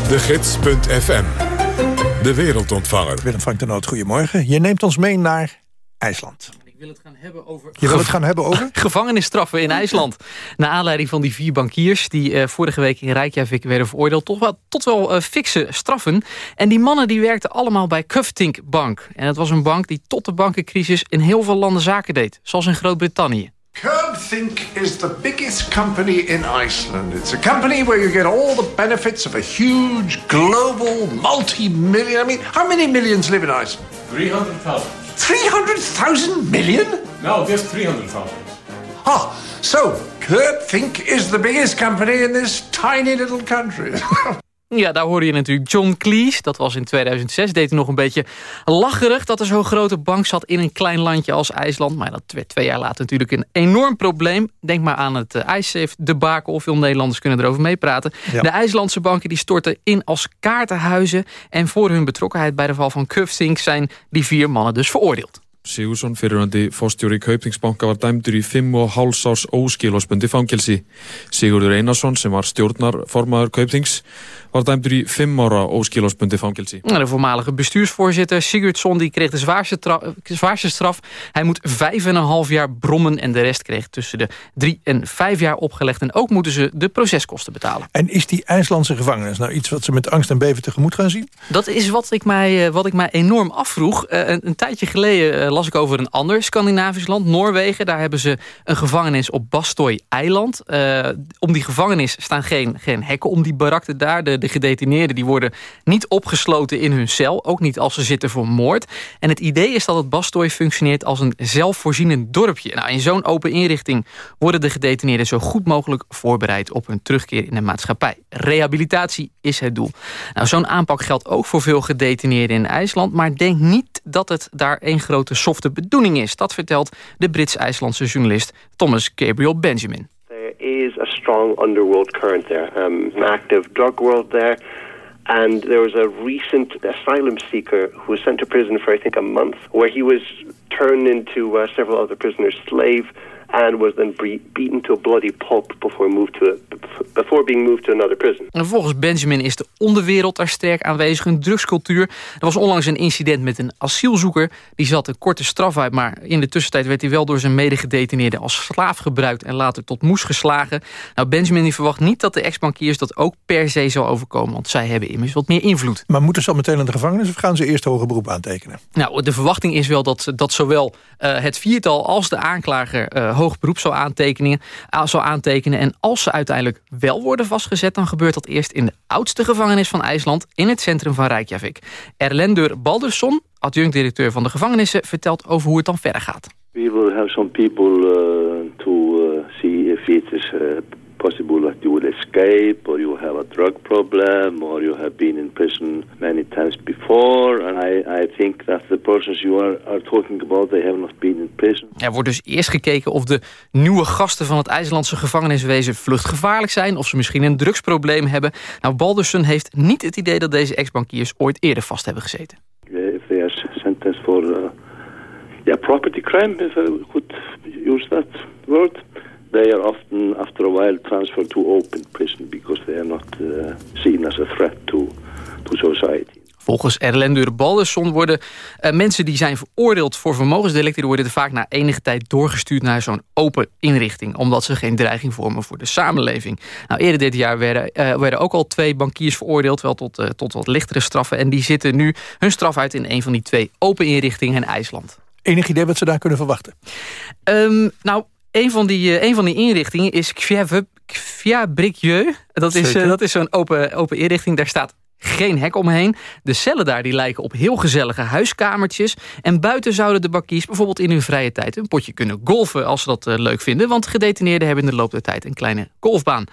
De Gids.fm. De wereldontvanger. Willem Frank de Noot, goedemorgen. Je neemt ons mee naar IJsland. Wil het gaan hebben over... Je wil het gaan hebben over? Gevangenisstraffen in IJsland. Naar aanleiding van die vier bankiers... die uh, vorige week in Reykjavik werden veroordeeld... Toch wel, tot wel uh, fikse straffen. En die mannen die werkten allemaal bij Kufting Bank. En dat was een bank die tot de bankencrisis... in heel veel landen zaken deed. Zoals in Groot-Brittannië. Curbthink is the biggest company in Iceland. It's a company where you get all the benefits of a huge, global, multi-million... I mean, how many millions live in Iceland? 300,000. 300,000 million? No, just 300,000. Ah, so Curbthink is the biggest company in this tiny little country. Ja, daar hoorde je natuurlijk John Cleese. Dat was in 2006. Deed hij nog een beetje lacherig dat er zo'n grote bank zat in een klein landje als IJsland. Maar dat werd twee jaar later natuurlijk een enorm probleem. Denk maar aan het uh, IJssafe debakel. Of veel Nederlanders kunnen erover meepraten. Ja. De IJslandse banken die stortten in als kaartenhuizen. En voor hun betrokkenheid bij de val van Kufsink zijn die vier mannen dus veroordeeld. Sigursson, fyrirhandi fórstjóri Kaupþingsbanka var dæmdur í 5 og háls árs óskilosbundi fangelsi. Sigurður Einarsson, sem var stjórnarformaður Kaupþings, var dæmdur í 5 ára óskilosbundi fangelsi. De voormalige bestuursvoorzitter Sigurdsson die kreeg de zwaarste, zwaarste straf. Hij moet 5,5 jaar brommen en de rest kreeg tussen de 3 en 5 jaar opgelegd. En ook moeten ze de proceskosten betalen. En is die IJslandse gevangenis nou iets wat ze met angst en beven tegemoet gaan zien? Dat is wat ik mij, wat ik mij enorm afvroeg. Een, een tijdje geleden las ik over een ander Scandinavisch land, Noorwegen. Daar hebben ze een gevangenis op Bastoy-eiland. Uh, om die gevangenis staan geen, geen hekken om die barakten daar. De, de gedetineerden die worden niet opgesloten in hun cel. Ook niet als ze zitten voor moord. En het idee is dat het Bastoy functioneert als een zelfvoorzienend dorpje. Nou, in zo'n open inrichting worden de gedetineerden zo goed mogelijk voorbereid op hun terugkeer in de maatschappij. Rehabilitatie is het doel. Nou, zo'n aanpak geldt ook voor veel gedetineerden in IJsland. Maar denk niet dat het daar één grote softe bedoeling is. Dat vertelt de Brits-IJslandse journalist Thomas Gabriel Benjamin. There is a strong underworld current there, um, an active drug world there. And there was a recent asylum seeker who was sent to prison for, I think, a month, where he was turned into uh, several other prisoners' slave and was then beaten to a bloody pulp before, moved to a, before being moved to another prison. En volgens Benjamin is de onderwereld daar sterk aanwezig, een drugscultuur. Er was onlangs een incident met een asielzoeker. Die zat een korte straf uit, maar in de tussentijd werd hij wel door zijn medegedetineerden als slaaf gebruikt en later tot moes geslagen. Nou, Benjamin die verwacht niet dat de ex-bankiers dat ook per se zal overkomen, want zij hebben immers wat meer invloed. Maar moeten ze al meteen aan de gevangenis of gaan ze eerst hoger beroep aantekenen? Nou, de verwachting is wel dat, dat zowel uh, het viertal als de aanklager uh, hoog beroep zou aantekenen, zou aantekenen. En als ze uiteindelijk wel worden vastgezet... dan gebeurt dat eerst in de oudste gevangenis van IJsland... in het centrum van Reykjavik. Erlendur Baldursson, adjunct-directeur van de gevangenissen... vertelt over hoe het dan verder gaat. We will have some people uh, to uh, see if it is possible that you will escape or you have a drug problem or you have been in prison many times before. And I, I think that the persons you are, are talking about, they have not been in prison. Er wordt dus eerst gekeken of de nieuwe gasten van het IJslandse gevangeniswezen vluchtgevaarlijk zijn. Of ze misschien een drugsprobleem hebben. Nou, Balderson heeft niet het idee dat deze ex-bankiers ooit eerder vast hebben gezeten. If they are sentenced for uh, yeah, property crime, if I could use that word they are often, after a while, transferred to open prison because they are not uh, seen as a threat to, to society. Volgens Erlendur Baldersson worden uh, mensen die zijn veroordeeld voor vermogensdelicten... worden er vaak na enige tijd doorgestuurd naar zo'n open inrichting... omdat ze geen dreiging vormen voor de samenleving. Nou, eerder dit jaar werden, uh, werden ook al twee bankiers veroordeeld... wel tot, uh, tot wat lichtere straffen. En die zitten nu hun straf uit in een van die twee open inrichtingen in IJsland. Enig idee wat ze daar kunnen verwachten? Um, nou, Een van die, eh, een van die inrichtingen is Kviabrikieu. Dat is, eh, dat is zo'n open, open inrichting. Daar staat geen hek omheen. De cellen daar die lijken op heel gezellige huiskamertjes. En buiten zouden de bakkies bijvoorbeeld in hun vrije tijd... een potje kunnen golfen als ze dat eh, leuk vinden. Want gedetineerden hebben in de loop der tijd... een kleine golfbaan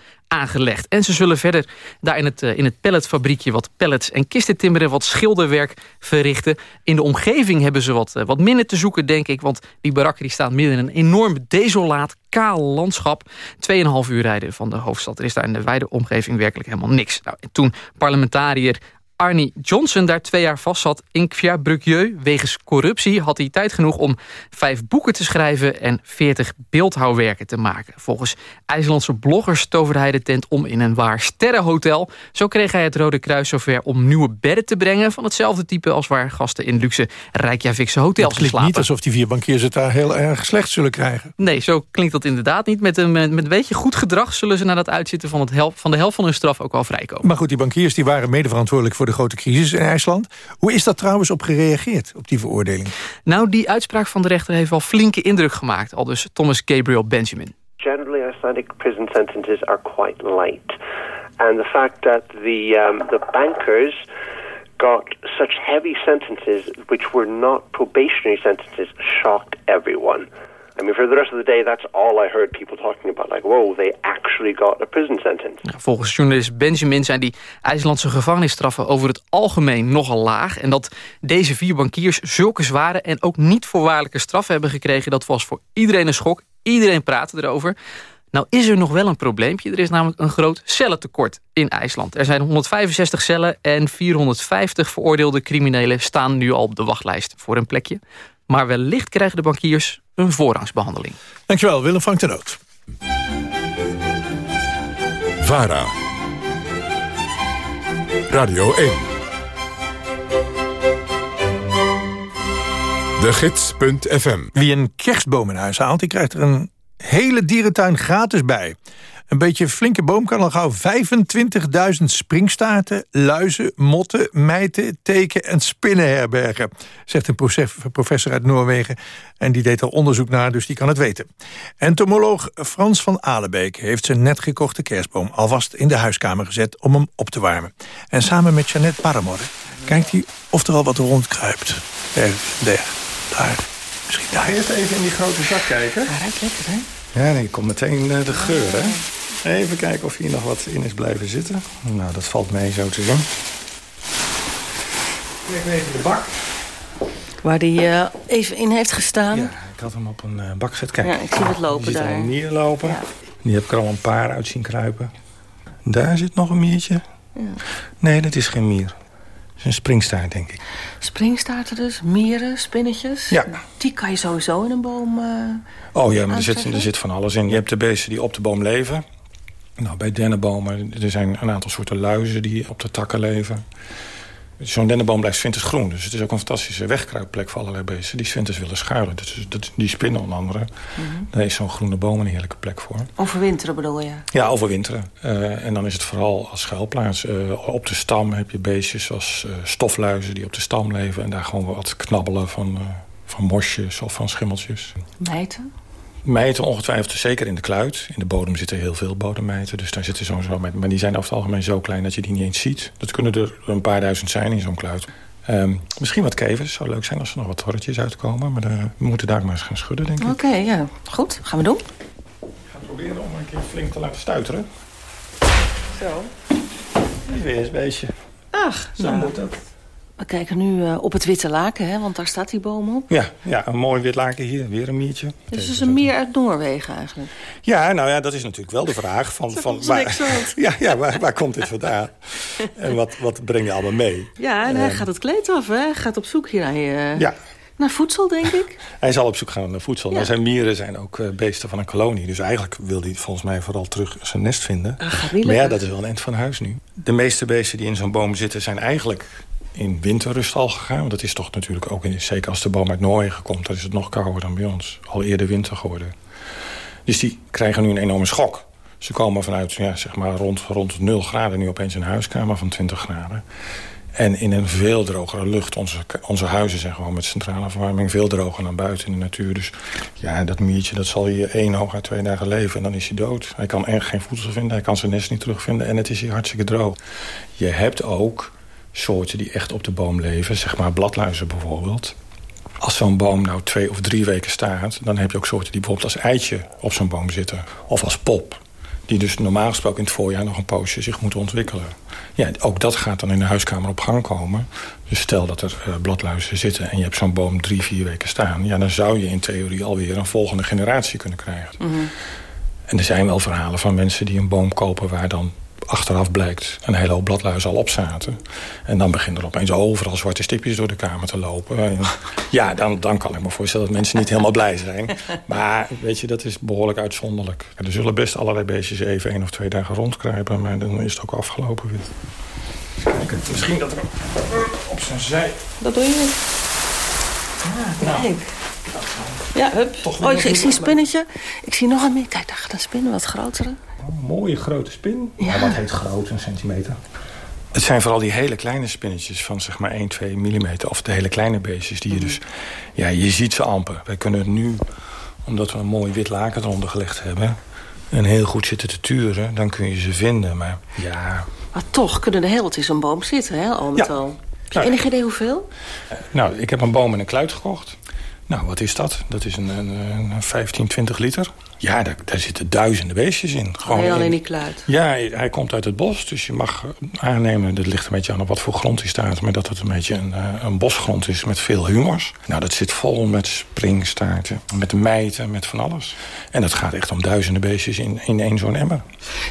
En ze zullen verder daar in het, eh, in het pelletfabriekje... wat pellets en kisten timmeren, wat schilderwerk verrichten. In de omgeving hebben ze wat, eh, wat minder te zoeken, denk ik. Want die barakken die staan midden in een enorm desolaat, kaal landschap. 2,5 uur rijden van de hoofdstad. Er is daar in de wijde omgeving werkelijk helemaal niks. Nou, en toen parlementariër Arnie Johnson daar twee jaar vast zat in Kviabrukjeu wegens corruptie... had hij tijd genoeg om vijf boeken te schrijven en 40 beeldhouwwerken te maken. Volgens IJslandse bloggers toverde hij de tent om in een waar sterrenhotel. Zo kreeg hij het Rode Kruis zover om nieuwe bedden te brengen... van hetzelfde type als waar gasten in luxe Reykjavikse hotels Het klinkt slapen. niet alsof die vier bankiers het daar heel erg slecht zullen krijgen. Nee, zo klinkt dat inderdaad niet. Met een, met een beetje goed gedrag zullen ze na dat uitzitten van, het van de helft van hun straf ook wel vrijkomen. Maar goed, die bankiers die waren mede verantwoordelijk voor de grote crisis in IJsland. Hoe is daar trouwens op gereageerd, op die veroordeling? Nou, die uitspraak van de rechter heeft wel flinke indruk gemaakt. Al dus Thomas Gabriel Benjamin. Generally, Icelandic prison sentences are quite light, and the fact that the um, the bankers got such heavy sentences, which were not probationary sentences, shocked everyone. I mean, for the rest of the day, that's all I heard people talking about. Like, they actually got a prison sentence. Volgens journalist Benjamin zijn die IJslandse gevangenisstraffen over het algemeen nogal laag. En dat deze vier bankiers zulke zware en ook niet voorwaardelijke straffen hebben gekregen... dat was voor iedereen een schok. Iedereen praatte erover. Nou is er nog wel een probleempje. Er is namelijk een groot cellentekort in IJsland. Er zijn 165 cellen en 450 veroordeelde criminelen... staan nu al op de wachtlijst voor een plekje. Maar wellicht krijgen de bankiers een voorrangsbehandeling. Dankjewel, Willem Frank de Noot. VARA. Radio 1. De Gids.fm. Wie een kerstboom in huis haalt, die krijgt er een hele dierentuin gratis bij. Een beetje flinke boom kan al gauw 25.000 springstaarten, luizen, motten, mijten, teken en spinnen herbergen. Zegt een professor uit Noorwegen. En die deed al onderzoek naar, dus die kan het weten. Entomoloog Frans van Alebeek heeft zijn net gekochte kerstboom alvast in de huiskamer gezet om hem op te warmen. En samen met Jeannette Paramore kijkt hij of er al wat rondkruipt. Daar, daar, daar. Misschien daar. Eerst even in die grote zak kijken. Hij ruikt lekker, hè? Ja, dan komt meteen eh, de geur, hè? Even kijken of hier nog wat in is blijven zitten. Nou, dat valt mee zo te zien. Kijk even de bak. Waar die eh, even in heeft gestaan. Ja, ik had hem op een eh, bak gezet. Kijk, Ja, ik zie het lopen er daar. een mier lopen. Die heb ik er al een paar uit zien kruipen. Daar zit nog een miertje. Ja. Nee, dat is geen mier. Een springstaart, denk ik. Springstaarten dus, mieren, spinnetjes. Ja. Die kan je sowieso in een boom... eh, Oh ja, maar er zit, er zit van alles in. Je hebt de beesten die op de boom leven. Nou, bij dennenbomen, er zijn een aantal soorten luizen die op de takken leven. Zo'n dennenboom blijft winters groen. Dus het is ook een fantastische wegkruipplek voor allerlei beesten... die winters willen schuilen. Dus dat, die spinnen onder andere. Mhm. Daar is zo'n groene boom een heerlijke plek voor. Overwinteren bedoel je? Ja, overwinteren. Eh, en dan is het vooral als schuilplaats. Eh, op de stam heb je beestjes als eh, stofluizen die op de stam leven... en daar gewoon wat knabbelen van, van mosjes of van schimmeltjes. Mijten? Mijten ongetwijfeld zeker in de kluit. In de bodem zitten heel veel bodemmijten. Dus daar zitten sowieso met. Maar die zijn over het algemeen zo klein dat je die niet eens ziet. Dat kunnen er een paar duizend zijn in zo'n kluit. Ehm, misschien wat kevers. Zou leuk zijn als er nog wat torretjes uitkomen. Maar eh, we moeten daar maar eens gaan schudden, denk ik. Oké, ja. Goed, gaan we doen. Ik ga proberen om een keer flink te laten stuiteren. Zo. Weer eens beestje. Ach, Zo nou, moet dat. We kijken nu eh, op het witte laken, hè, want daar staat die boom op. Ja, ja, een mooi wit laken hier. Weer een miertje. Dus het is een meer uit Noorwegen eigenlijk. Ja, nou ja, dat is natuurlijk wel de vraag. Van, van, uit. ja, ja waar, waar komt dit vandaan? En wat, wat breng je allemaal mee? Ja, en hij Ehm, gaat het kleed af, hè. Hij gaat op zoek hier naar, je, Ja. naar voedsel, denk ik. Hij zal op zoek gaan naar voedsel. Ja. Maar zijn mieren zijn ook eh, beesten van een kolonie. Dus eigenlijk wil hij volgens mij vooral terug zijn nest vinden. Ah, maar ja, dat is wel een eind van huis nu. De meeste beesten die in zo'n boom zitten zijn eigenlijk in winterrust al gegaan. Want dat is toch natuurlijk ook, in, zeker als de boom uit Noorwegen komt... dan is het nog kouder dan bij ons. Al eerder winter geworden. Dus die krijgen nu een enorme schok. Ze komen vanuit ja, zeg maar rond, rond 0 graden nu opeens een huiskamer van 20 graden. En in een veel drogere lucht. Onze, onze huizen zijn gewoon met centrale verwarming veel droger dan buiten in de natuur. Dus ja, dat miertje dat zal hier één uit twee dagen leven en dan is hij dood. Hij kan echt geen voedsel vinden, hij kan zijn nest niet terugvinden en het is hier hartstikke droog. Je hebt ook soorten die echt op de boom leven, zeg maar bladluizen bijvoorbeeld. Als zo'n boom nou twee of drie weken staat... dan heb je ook soorten die bijvoorbeeld als eitje op zo'n boom zitten. Of als pop. Die dus normaal gesproken in het voorjaar nog een poosje zich moeten ontwikkelen. Ja, ook dat gaat dan in de huiskamer op gang komen. Dus stel dat er uh, bladluizen zitten en je hebt zo'n boom drie, vier weken staan... Ja, dan zou je in theorie alweer een volgende generatie kunnen krijgen. Mhm. En er zijn wel verhalen van mensen die een boom kopen... waar dan achteraf blijkt een hele hoop bladluizen al op zaten. En dan beginnen er opeens overal zwarte stipjes door de kamer te lopen. En ja, dan, dan kan ik me voorstellen dat mensen niet helemaal blij zijn. Maar weet je, dat is behoorlijk uitzonderlijk. Er zullen best allerlei beestjes even één of twee dagen rondkruipen... maar dan is het ook afgelopen weer. Misschien dat er op zijn zij... Dat doe je. Ja, kijk. Ja, hup. Oh, ik, zie een spinnetje. Ik zie nog een meer. Kijk, daar gaat een spin, wat grotere. mooie grote spin. Ja. Maar wat heet groot, een centimeter? Het zijn vooral die hele kleine spinnetjes van zeg maar 1, 2 millimeter. Of de hele kleine beestjes die je dus... Ja, je ziet ze amper. Wij kunnen het nu, omdat we een mooi wit laken eronder gelegd hebben... en heel goed zitten te turen, dan kun je ze vinden. Maar ja, Maar toch kunnen er heel wat in zo'n boom zitten, hè, al met Ja. al. Heb je Ja. enig idee hoeveel? nou, ik heb een boom en een kluit gekocht. Nou, wat is dat? Dat is een, een, een 15, 20 liter. Ja, daar, daar zitten duizenden beestjes in. Heel in- in die kluit. Ja, hij hij komt uit het bos, dus je mag eh, aannemen... dat ligt een beetje aan op wat voor grond hij staat... maar dat het een beetje een, eh, een bosgrond is met veel humors. Nou, dat zit vol met springstaarten, met mijten, met van alles. En dat gaat echt om duizenden beestjes in, in één zo'n emmer.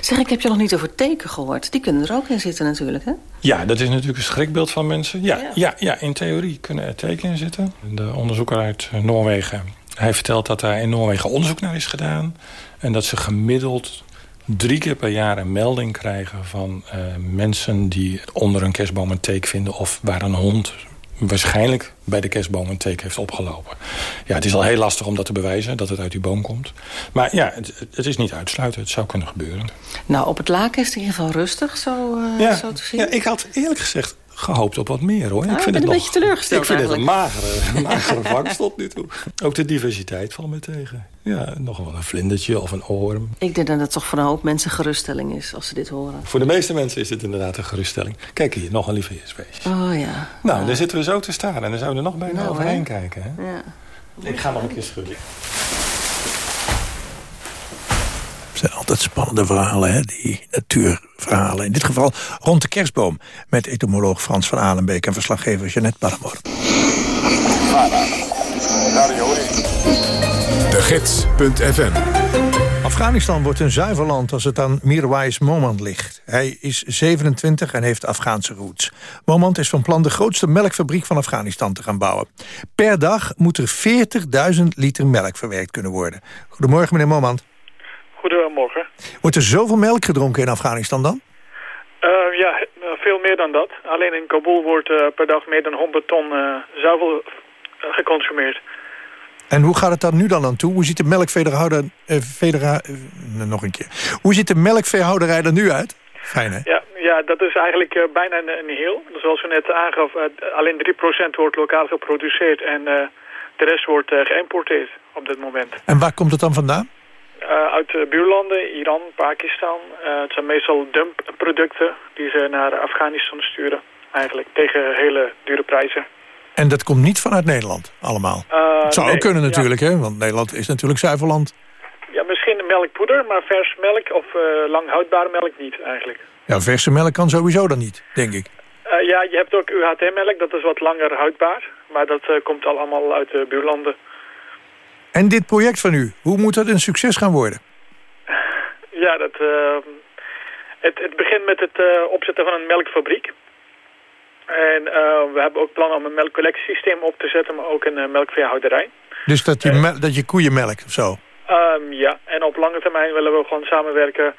Zeg, ik heb je nog niet over teken gehoord. Die kunnen er ook in zitten natuurlijk, hè? Ja, dat is natuurlijk een schrikbeeld van mensen. Ja, ja. Ja, in theorie kunnen er tekenen in zitten. De onderzoeker uit eh, Noorwegen, hij vertelt dat daar in Noorwegen onderzoek naar is gedaan. En dat ze gemiddeld drie keer per jaar een melding krijgen van eh, mensen die onder een kerstboom een teek vinden. Of waar een hond waarschijnlijk bij de kerstboom een teek heeft opgelopen. Ja, het is al heel lastig om dat te bewijzen, dat het uit die boom komt. Maar ja, het, het is niet uitsluiten. Het zou kunnen gebeuren. Nou, op het laken is het in ieder geval rustig, zo, eh, Ja, zo te zien. ja, ik had eerlijk gezegd gehoopt op wat meer hoor. Ah, ik ik vind ben het een nog, beetje teleurgesteld Ik vind het een eigenlijk. magere, magere vangst tot nu toe. Ook de diversiteit valt me tegen. Ja, nog wel een vlindertje of een oorm. Ik denk dat het toch voor een hoop mensen geruststelling is als ze dit horen. Voor de meeste mensen is dit inderdaad een geruststelling. Kijk hier, nog een lieveheersbeestje. Oh ja. Nou, daar zitten we zo te staan en dan zouden we nog bijna Nou, overheen kijken. Hè? Ja. Ik ga nog een keer schudden. Altijd spannende verhalen, hè? die natuurverhalen. In dit geval rond de kerstboom... met etymoloog Frans van Alenbeek en verslaggever Jeannette Barmore. De Gids.fm Afghanistan wordt een zuiver land als het aan Mirwais Momand ligt. Hij is 27 en heeft Afghaanse roots. Momand is van plan de grootste melkfabriek van Afghanistan te gaan bouwen. Per dag moet er 40.000 liter melk verwerkt kunnen worden. Goedemorgen, meneer Momand. Goedemorgen. Wordt er zoveel melk gedronken in Afghanistan dan? Eh, ja, eh, veel meer dan dat. Alleen in Kabul wordt eh, per dag meer dan 100 ton zuivel geconsumeerd. En hoe gaat het dan nu dan aan toe? Hoe ziet de melkveehouder... eh, eh, nog een keer. Hoe ziet de melkveehouderij er nu uit? Fijn, hè? Ja, ja dat is eigenlijk bijna een, een heel. Zoals u net aangaf, alleen 3% wordt lokaal geproduceerd en de rest wordt geïmporteerd op dit moment. En waar komt het dan vandaan? Eh, uit de buurlanden, Iran, Pakistan. Eh, het zijn meestal dumpproducten die ze naar Afghanistan sturen. Eigenlijk tegen hele dure prijzen. En dat komt niet vanuit Nederland, allemaal. Eh, het zou nee, ook kunnen ja. natuurlijk, hè? Want Nederland is natuurlijk zuiverland. Ja, misschien melkpoeder, maar vers melk of lang houdbare melk niet eigenlijk. Ja, verse melk kan sowieso dan niet, denk ik. Ja, je hebt ook UHT-melk, dat is wat langer houdbaar. Maar dat komt al allemaal uit de buurlanden. En dit project van u, hoe moet dat een succes gaan worden? Ja, dat, eh, het, het begint met het eh, opzetten van een melkfabriek. En eh, we hebben ook plannen om een melkcollectiesysteem op te zetten, maar ook een eh, melkveehouderij. Dus dat je, dat je koeien melkt of zo. Ehm, ja, en op lange termijn willen we gewoon samenwerken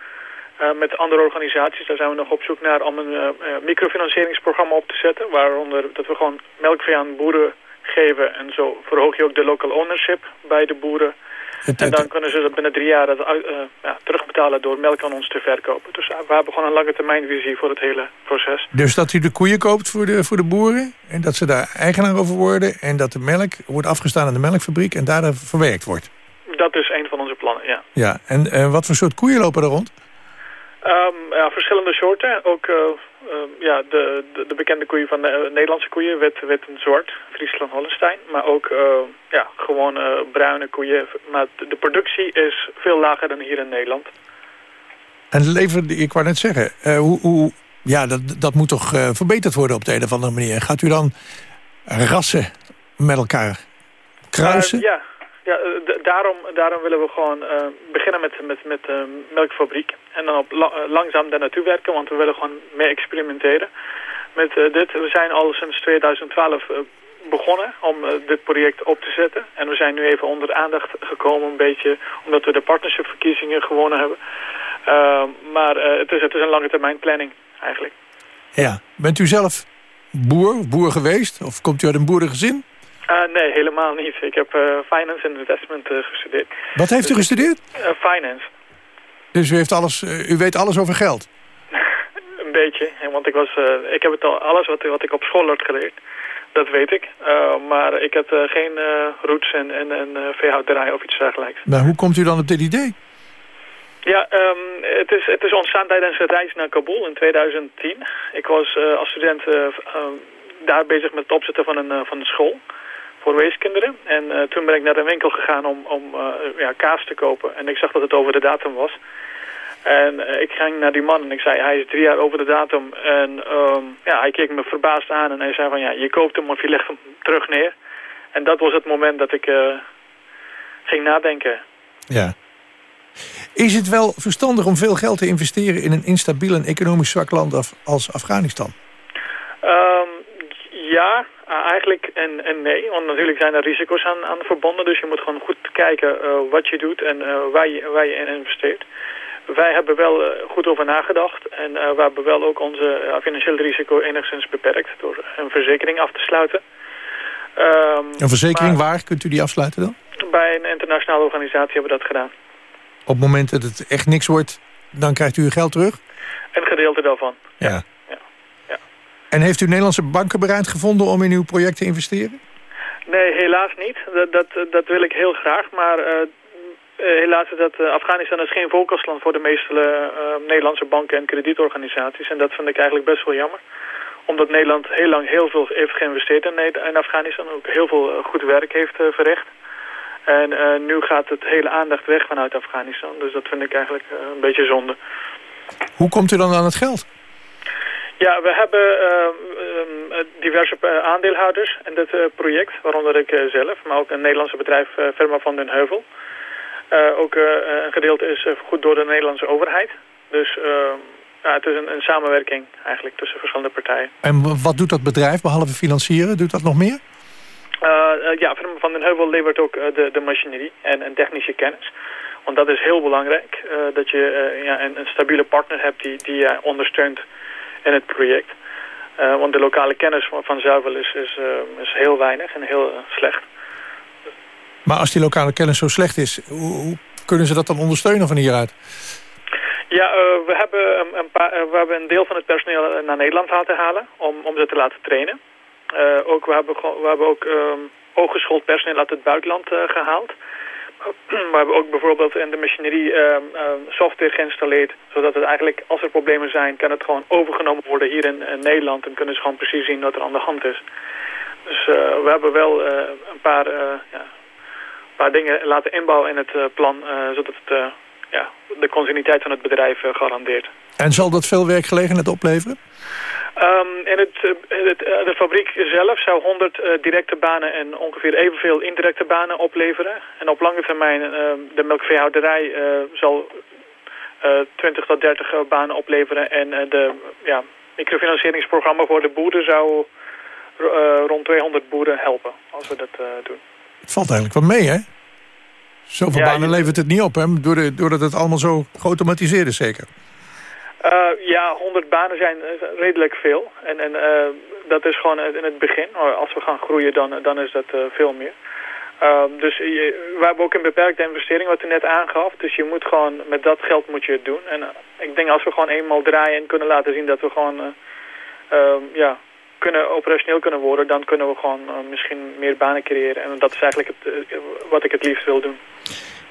met andere organisaties. Daar zijn we nog op zoek naar om een microfinancieringsprogramma op te zetten. Waaronder dat we gewoon melkvee aan boeren geven. En zo verhoog je ook de local ownership bij de boeren. En dan kunnen ze dat binnen drie jaar dat, eh, ja, terugbetalen door melk aan ons te verkopen. Dus we hebben gewoon een lange termijnvisie voor het hele proces. Dus dat u de koeien koopt voor de, voor de boeren... en dat ze daar eigenaar over worden... en dat de melk wordt afgestaan aan de melkfabriek... en daar verwerkt wordt. Dat is een van onze plannen, ja. Ja, en eh, wat voor soort koeien lopen er rond? Ehm, ja, verschillende soorten. Ook eh, ja, de, de, de bekende koeien van de eh, Nederlandse koeien, wit, wit en zwart, Friesland, Holstein. Maar ook eh, ja, gewoon bruine koeien. Maar de, productie is veel lager dan hier in Nederland. En lever, ik wou net zeggen, eh, hoe, hoe, ja, dat, dat moet toch eh, verbeterd worden op de een of andere manier. Gaat u dan rassen met elkaar kruisen? Ja, ja eh, daarom, daarom willen we gewoon eh, beginnen met, met, met eh, melkfabriek. En dan op la- langzaam daar naartoe werken, want we willen gewoon mee experimenteren. Met dit, we zijn al sinds 2012 eh, begonnen om dit project op te zetten. En we zijn nu even onder de aandacht gekomen een beetje, omdat we de partnershipverkiezingen gewonnen hebben. Eh, maar het, is, het is een lange termijn planning eigenlijk. Ja. Bent u zelf boer, boer geweest? Of komt u uit een boerengezin? Eh, nee, helemaal niet. Ik heb eh, finance en investment eh, gestudeerd. Wat heeft u gestudeerd? Eh, finance. Dus u, heeft alles, u weet alles over geld? Een beetje, want ik, was, ik heb het al, alles wat, wat ik op school had geleerd, dat weet ik. Maar ik had geen roots en, en, en eh, veehouderij of iets dergelijks. Maar hoe komt u dan op dit idee? Ja, ehm, het, is, het is ontstaan tijdens een reis naar Kabul in 2010. Ik was als student eh, ehm, daar bezig met het opzetten van een, van een school voor weeskinderen. En eh, toen ben ik naar een winkel gegaan om, om eh, ja, kaas te kopen. En ik zag dat het over de datum was. En eh, ik ging naar die man en ik zei, hij is drie jaar over de datum. En ehm, ja, hij keek me verbaasd aan en hij zei van, ja, je koopt hem of je legt hem terug neer. En dat was het moment dat ik ging nadenken. Ja. Is het wel verstandig om veel geld te investeren... in een instabiel en economisch zwak land als Afghanistan? Ehm, ja, eh, eigenlijk en, en nee. Want natuurlijk zijn er risico's aan, aan verbonden. Dus je moet gewoon goed kijken eh, wat je doet en eh, waar, je, waar je in investeert. Wij hebben wel goed over nagedacht. En we hebben wel ook onze financieel risico enigszins beperkt... door een verzekering af te sluiten. Ehm, Een verzekering, waar kunt u die afsluiten dan? bij een internationale organisatie hebben we dat gedaan. Op het moment dat het echt niks wordt, dan krijgt u uw geld terug? Een gedeelte daarvan. Ja. En heeft u Nederlandse banken bereid gevonden om in uw project te investeren? Nee, helaas niet. Dat, dat, dat wil ik heel graag. Maar eh, helaas is dat eh, Afghanistan is geen voorkastland voor de meeste Nederlandse banken en kredietorganisaties. En dat vind ik eigenlijk best wel jammer. Omdat Nederland heel lang heel veel heeft geïnvesteerd in, Afghanistan. Ook heel veel goed werk heeft verricht. En nu gaat het hele aandacht weg vanuit Afghanistan. Dus dat vind ik eigenlijk een beetje zonde. Hoe komt u dan aan het geld? Ja, we hebben ehm, ehm, diverse eh, aandeelhouders in dit eh, project, waaronder ik eh, zelf, maar ook een Nederlandse bedrijf, eh, Firma van den Heuvel. Eh, ook eh, een gedeelte is eh, vergoed door de Nederlandse overheid. Dus ehm, ja, het is een, een samenwerking eigenlijk tussen verschillende partijen. En wat doet dat bedrijf, behalve financieren? Doet dat nog meer? Eh, eh, ja, Firma van den Heuvel levert ook eh, de, de machinerie en, en technische kennis. Want dat is heel belangrijk, eh, dat je eh, ja, een, een stabiele partner hebt die, die je ondersteunt in het project. Eh, want de lokale kennis van, van zuivel is, is, eh, is heel weinig en heel eh, slecht. Maar als die lokale kennis zo slecht is, hoe, hoe kunnen ze dat dan ondersteunen van hieruit? Ja, we, hebben een, een paar, we hebben een deel van het personeel naar Nederland laten halen om, om ze te laten trainen. Ook, we, hebben, we hebben ook ehm hooggeschoold personeel uit het buitenland eh, gehaald. Hebben ook bijvoorbeeld in de machinerie ehm, ehm, software geïnstalleerd, zodat het eigenlijk, als er problemen zijn, kan het gewoon overgenomen worden hier in, Nederland en kunnen ze gewoon precies zien wat er aan de hand is. Dus eh, we hebben wel eh, een paar, eh, ja, paar dingen laten inbouwen in het plan, zodat het ja, de continuïteit van het bedrijf eh, garandeert. En zal dat veel werkgelegenheid opleveren? Ehm, in het, eh, het, eh, de fabriek zelf zou 100 eh, directe banen en ongeveer evenveel indirecte banen opleveren. En op lange termijn, eh, de melkveehouderij eh, zal eh 20 tot 30 eh, banen opleveren. En de ja, microfinancieringsprogramma voor de boeren zou rond 200 boeren helpen als we dat doen. Het valt eigenlijk wel mee, hè? Zoveel Ja, banen levert het niet op, hè? Doordat het allemaal zo geautomatiseerd is, zeker. Eh, ja, 100 banen zijn eh, redelijk veel. En, en eh, dat is gewoon in het begin. Maar als we gaan groeien, dan, dan is dat veel meer. Ehm, dus je, we hebben ook een beperkte investering wat u net aangaf. Dus je moet gewoon, met dat geld moet je het doen. En ik denk als we gewoon eenmaal draaien en kunnen laten zien dat we gewoon, eh, ehm, ja, kunnen operationeel kunnen worden, dan kunnen we gewoon misschien meer banen creëren. En dat is eigenlijk het, wat ik het liefst wil doen.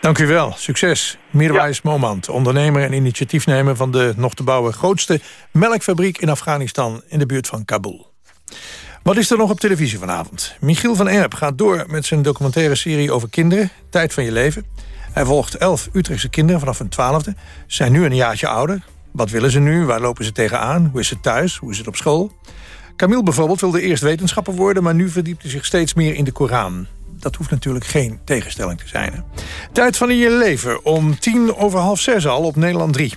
Dank u wel. Succes. Mirwais Momand, ondernemer en initiatiefnemer... van de nog te bouwen grootste melkfabriek in Afghanistan... in de buurt van Kabul. Wat is er nog op televisie vanavond? Michiel van Erp gaat door met zijn documentaire serie over kinderen... Tijd van je leven. Hij volgt elf Utrechtse kinderen vanaf hun twaalfde. Ze zijn nu een jaartje ouder. Wat willen ze nu? Waar lopen ze tegenaan? Hoe is het thuis? Hoe is het op school? Camille bijvoorbeeld wilde eerst wetenschapper worden... maar nu verdiept hij zich steeds meer in de Koran. Dat hoeft natuurlijk geen tegenstelling te zijn. hè? Tijd van in je leven om tien over half zes al op Nederland 3.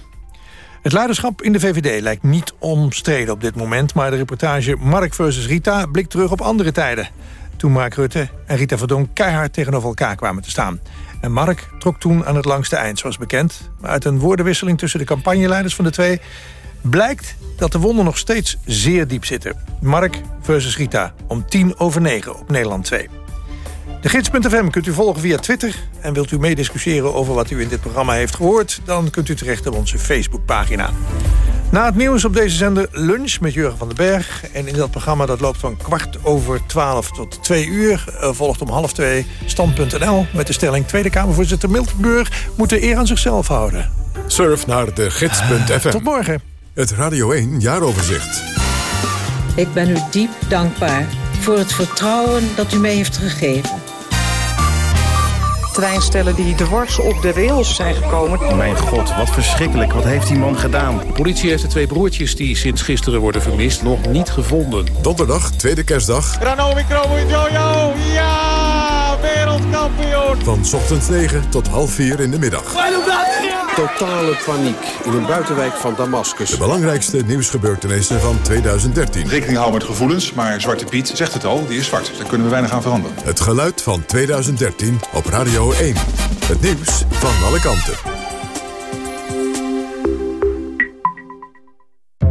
Het leiderschap in de VVD lijkt niet omstreden op dit moment... maar de reportage Mark versus Rita blikt terug op andere tijden. Toen Mark Rutte en Rita Verdonk keihard tegenover elkaar kwamen te staan. En Mark trok toen aan het langste eind, zoals bekend. Maar uit een woordenwisseling tussen de campagneleiders van de twee... blijkt dat de wonden nog steeds zeer diep zitten. Mark versus Rita om tien over negen op Nederland 2. De gids.fm kunt u volgen via Twitter. En wilt u meediscussiëren over wat u in dit programma heeft gehoord... dan kunt u terecht op onze Facebookpagina. Na het nieuws op deze zender lunch met Jurgen van den Berg. En in dat programma dat loopt van kwart over twaalf tot twee uur... eh, volgt om half twee stand.nl met de stelling... Tweede Kamervoorzitter Miltenburg moet de eer aan zichzelf houden. Surf naar de gids.fm. Tot morgen. Het Radio 1 jaaroverzicht. Ik ben u diep dankbaar voor het vertrouwen dat u mij heeft gegeven. Treinstellen die dwars op de rails zijn gekomen. Mijn god, wat verschrikkelijk. Wat heeft die man gedaan? De politie heeft de twee broertjes die sinds gisteren worden vermist nog niet gevonden. Donderdag, tweede kerstdag, Ranomi Kromowidjojo, ja, wereldkampioen. van 's ochtends 9 tot half 4 in de middag. Totale paniek in een buitenwijk van Damascus. De belangrijkste nieuwsgebeurtenissen van 2013. Rekening houden met gevoelens, maar Zwarte Piet zegt het al, die is zwart. Daar kunnen we weinig aan veranderen. Het geluid van 2013 op Radio 1. Het nieuws van alle kanten.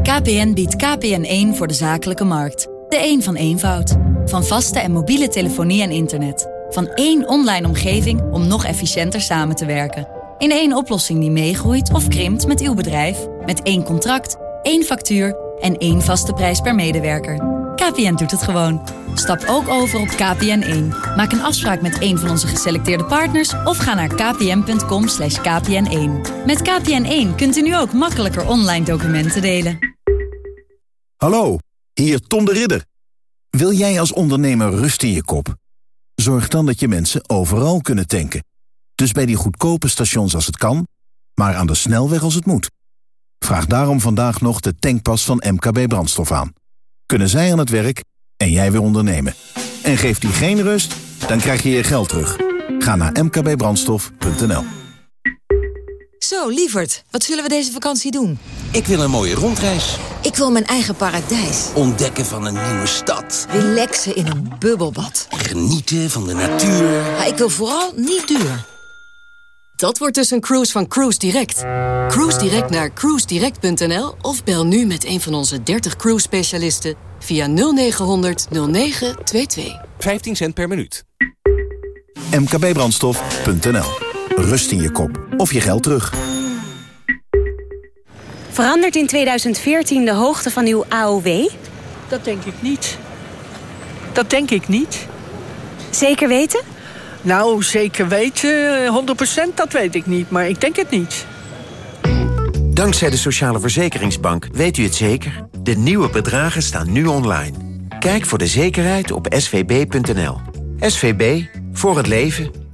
KPN biedt KPN1 voor de zakelijke markt. De een van eenvoud. Van vaste en mobiele telefonie en internet. Van één online omgeving om nog efficiënter samen te werken. In één oplossing die meegroeit of krimpt met uw bedrijf. Met één contract, één factuur en één vaste prijs per medewerker. KPN doet het gewoon. Stap ook over op KPN1. Maak een afspraak met een van onze geselecteerde partners... of ga naar kpn.com kpn1. Met KPN1 kunt u nu ook makkelijker online documenten delen. Hallo, hier Tom de Ridder. Wil jij als ondernemer rust in je kop? Zorg dan dat je mensen overal kunnen tanken. Dus bij die goedkope stations als het kan, maar aan de snelweg als het moet. Vraag daarom vandaag nog de tankpas van MKB Brandstof aan. Kunnen zij aan het werk en jij weer ondernemen. En geeft die geen rust, dan krijg je je geld terug. Ga naar mkbbrandstof.nl Zo, lieverd, wat zullen we deze vakantie doen? Ik wil een mooie rondreis. Ik wil mijn eigen paradijs. Ontdekken van een nieuwe stad. Relaxen in een bubbelbad. Genieten van de natuur. Maar ik wil vooral niet duur. Dat wordt dus een cruise van Cruise Direct. Cruise Direct naar cruisedirect.nl of bel nu met een van onze 30 cruise specialisten via 0900 0922. 15 cent per minuut. mkbbrandstof.nl Rust in je kop of je geld terug. Verandert in 2014 de hoogte van uw AOW? Dat denk ik niet. Dat denk ik niet. Zeker weten? Nou, zeker weten, 100% dat weet ik niet, maar ik denk het niet. Dankzij de Sociale Verzekeringsbank weet u het zeker. De nieuwe bedragen staan nu online. Kijk voor de zekerheid op svb.nl. SVB, voor het leven.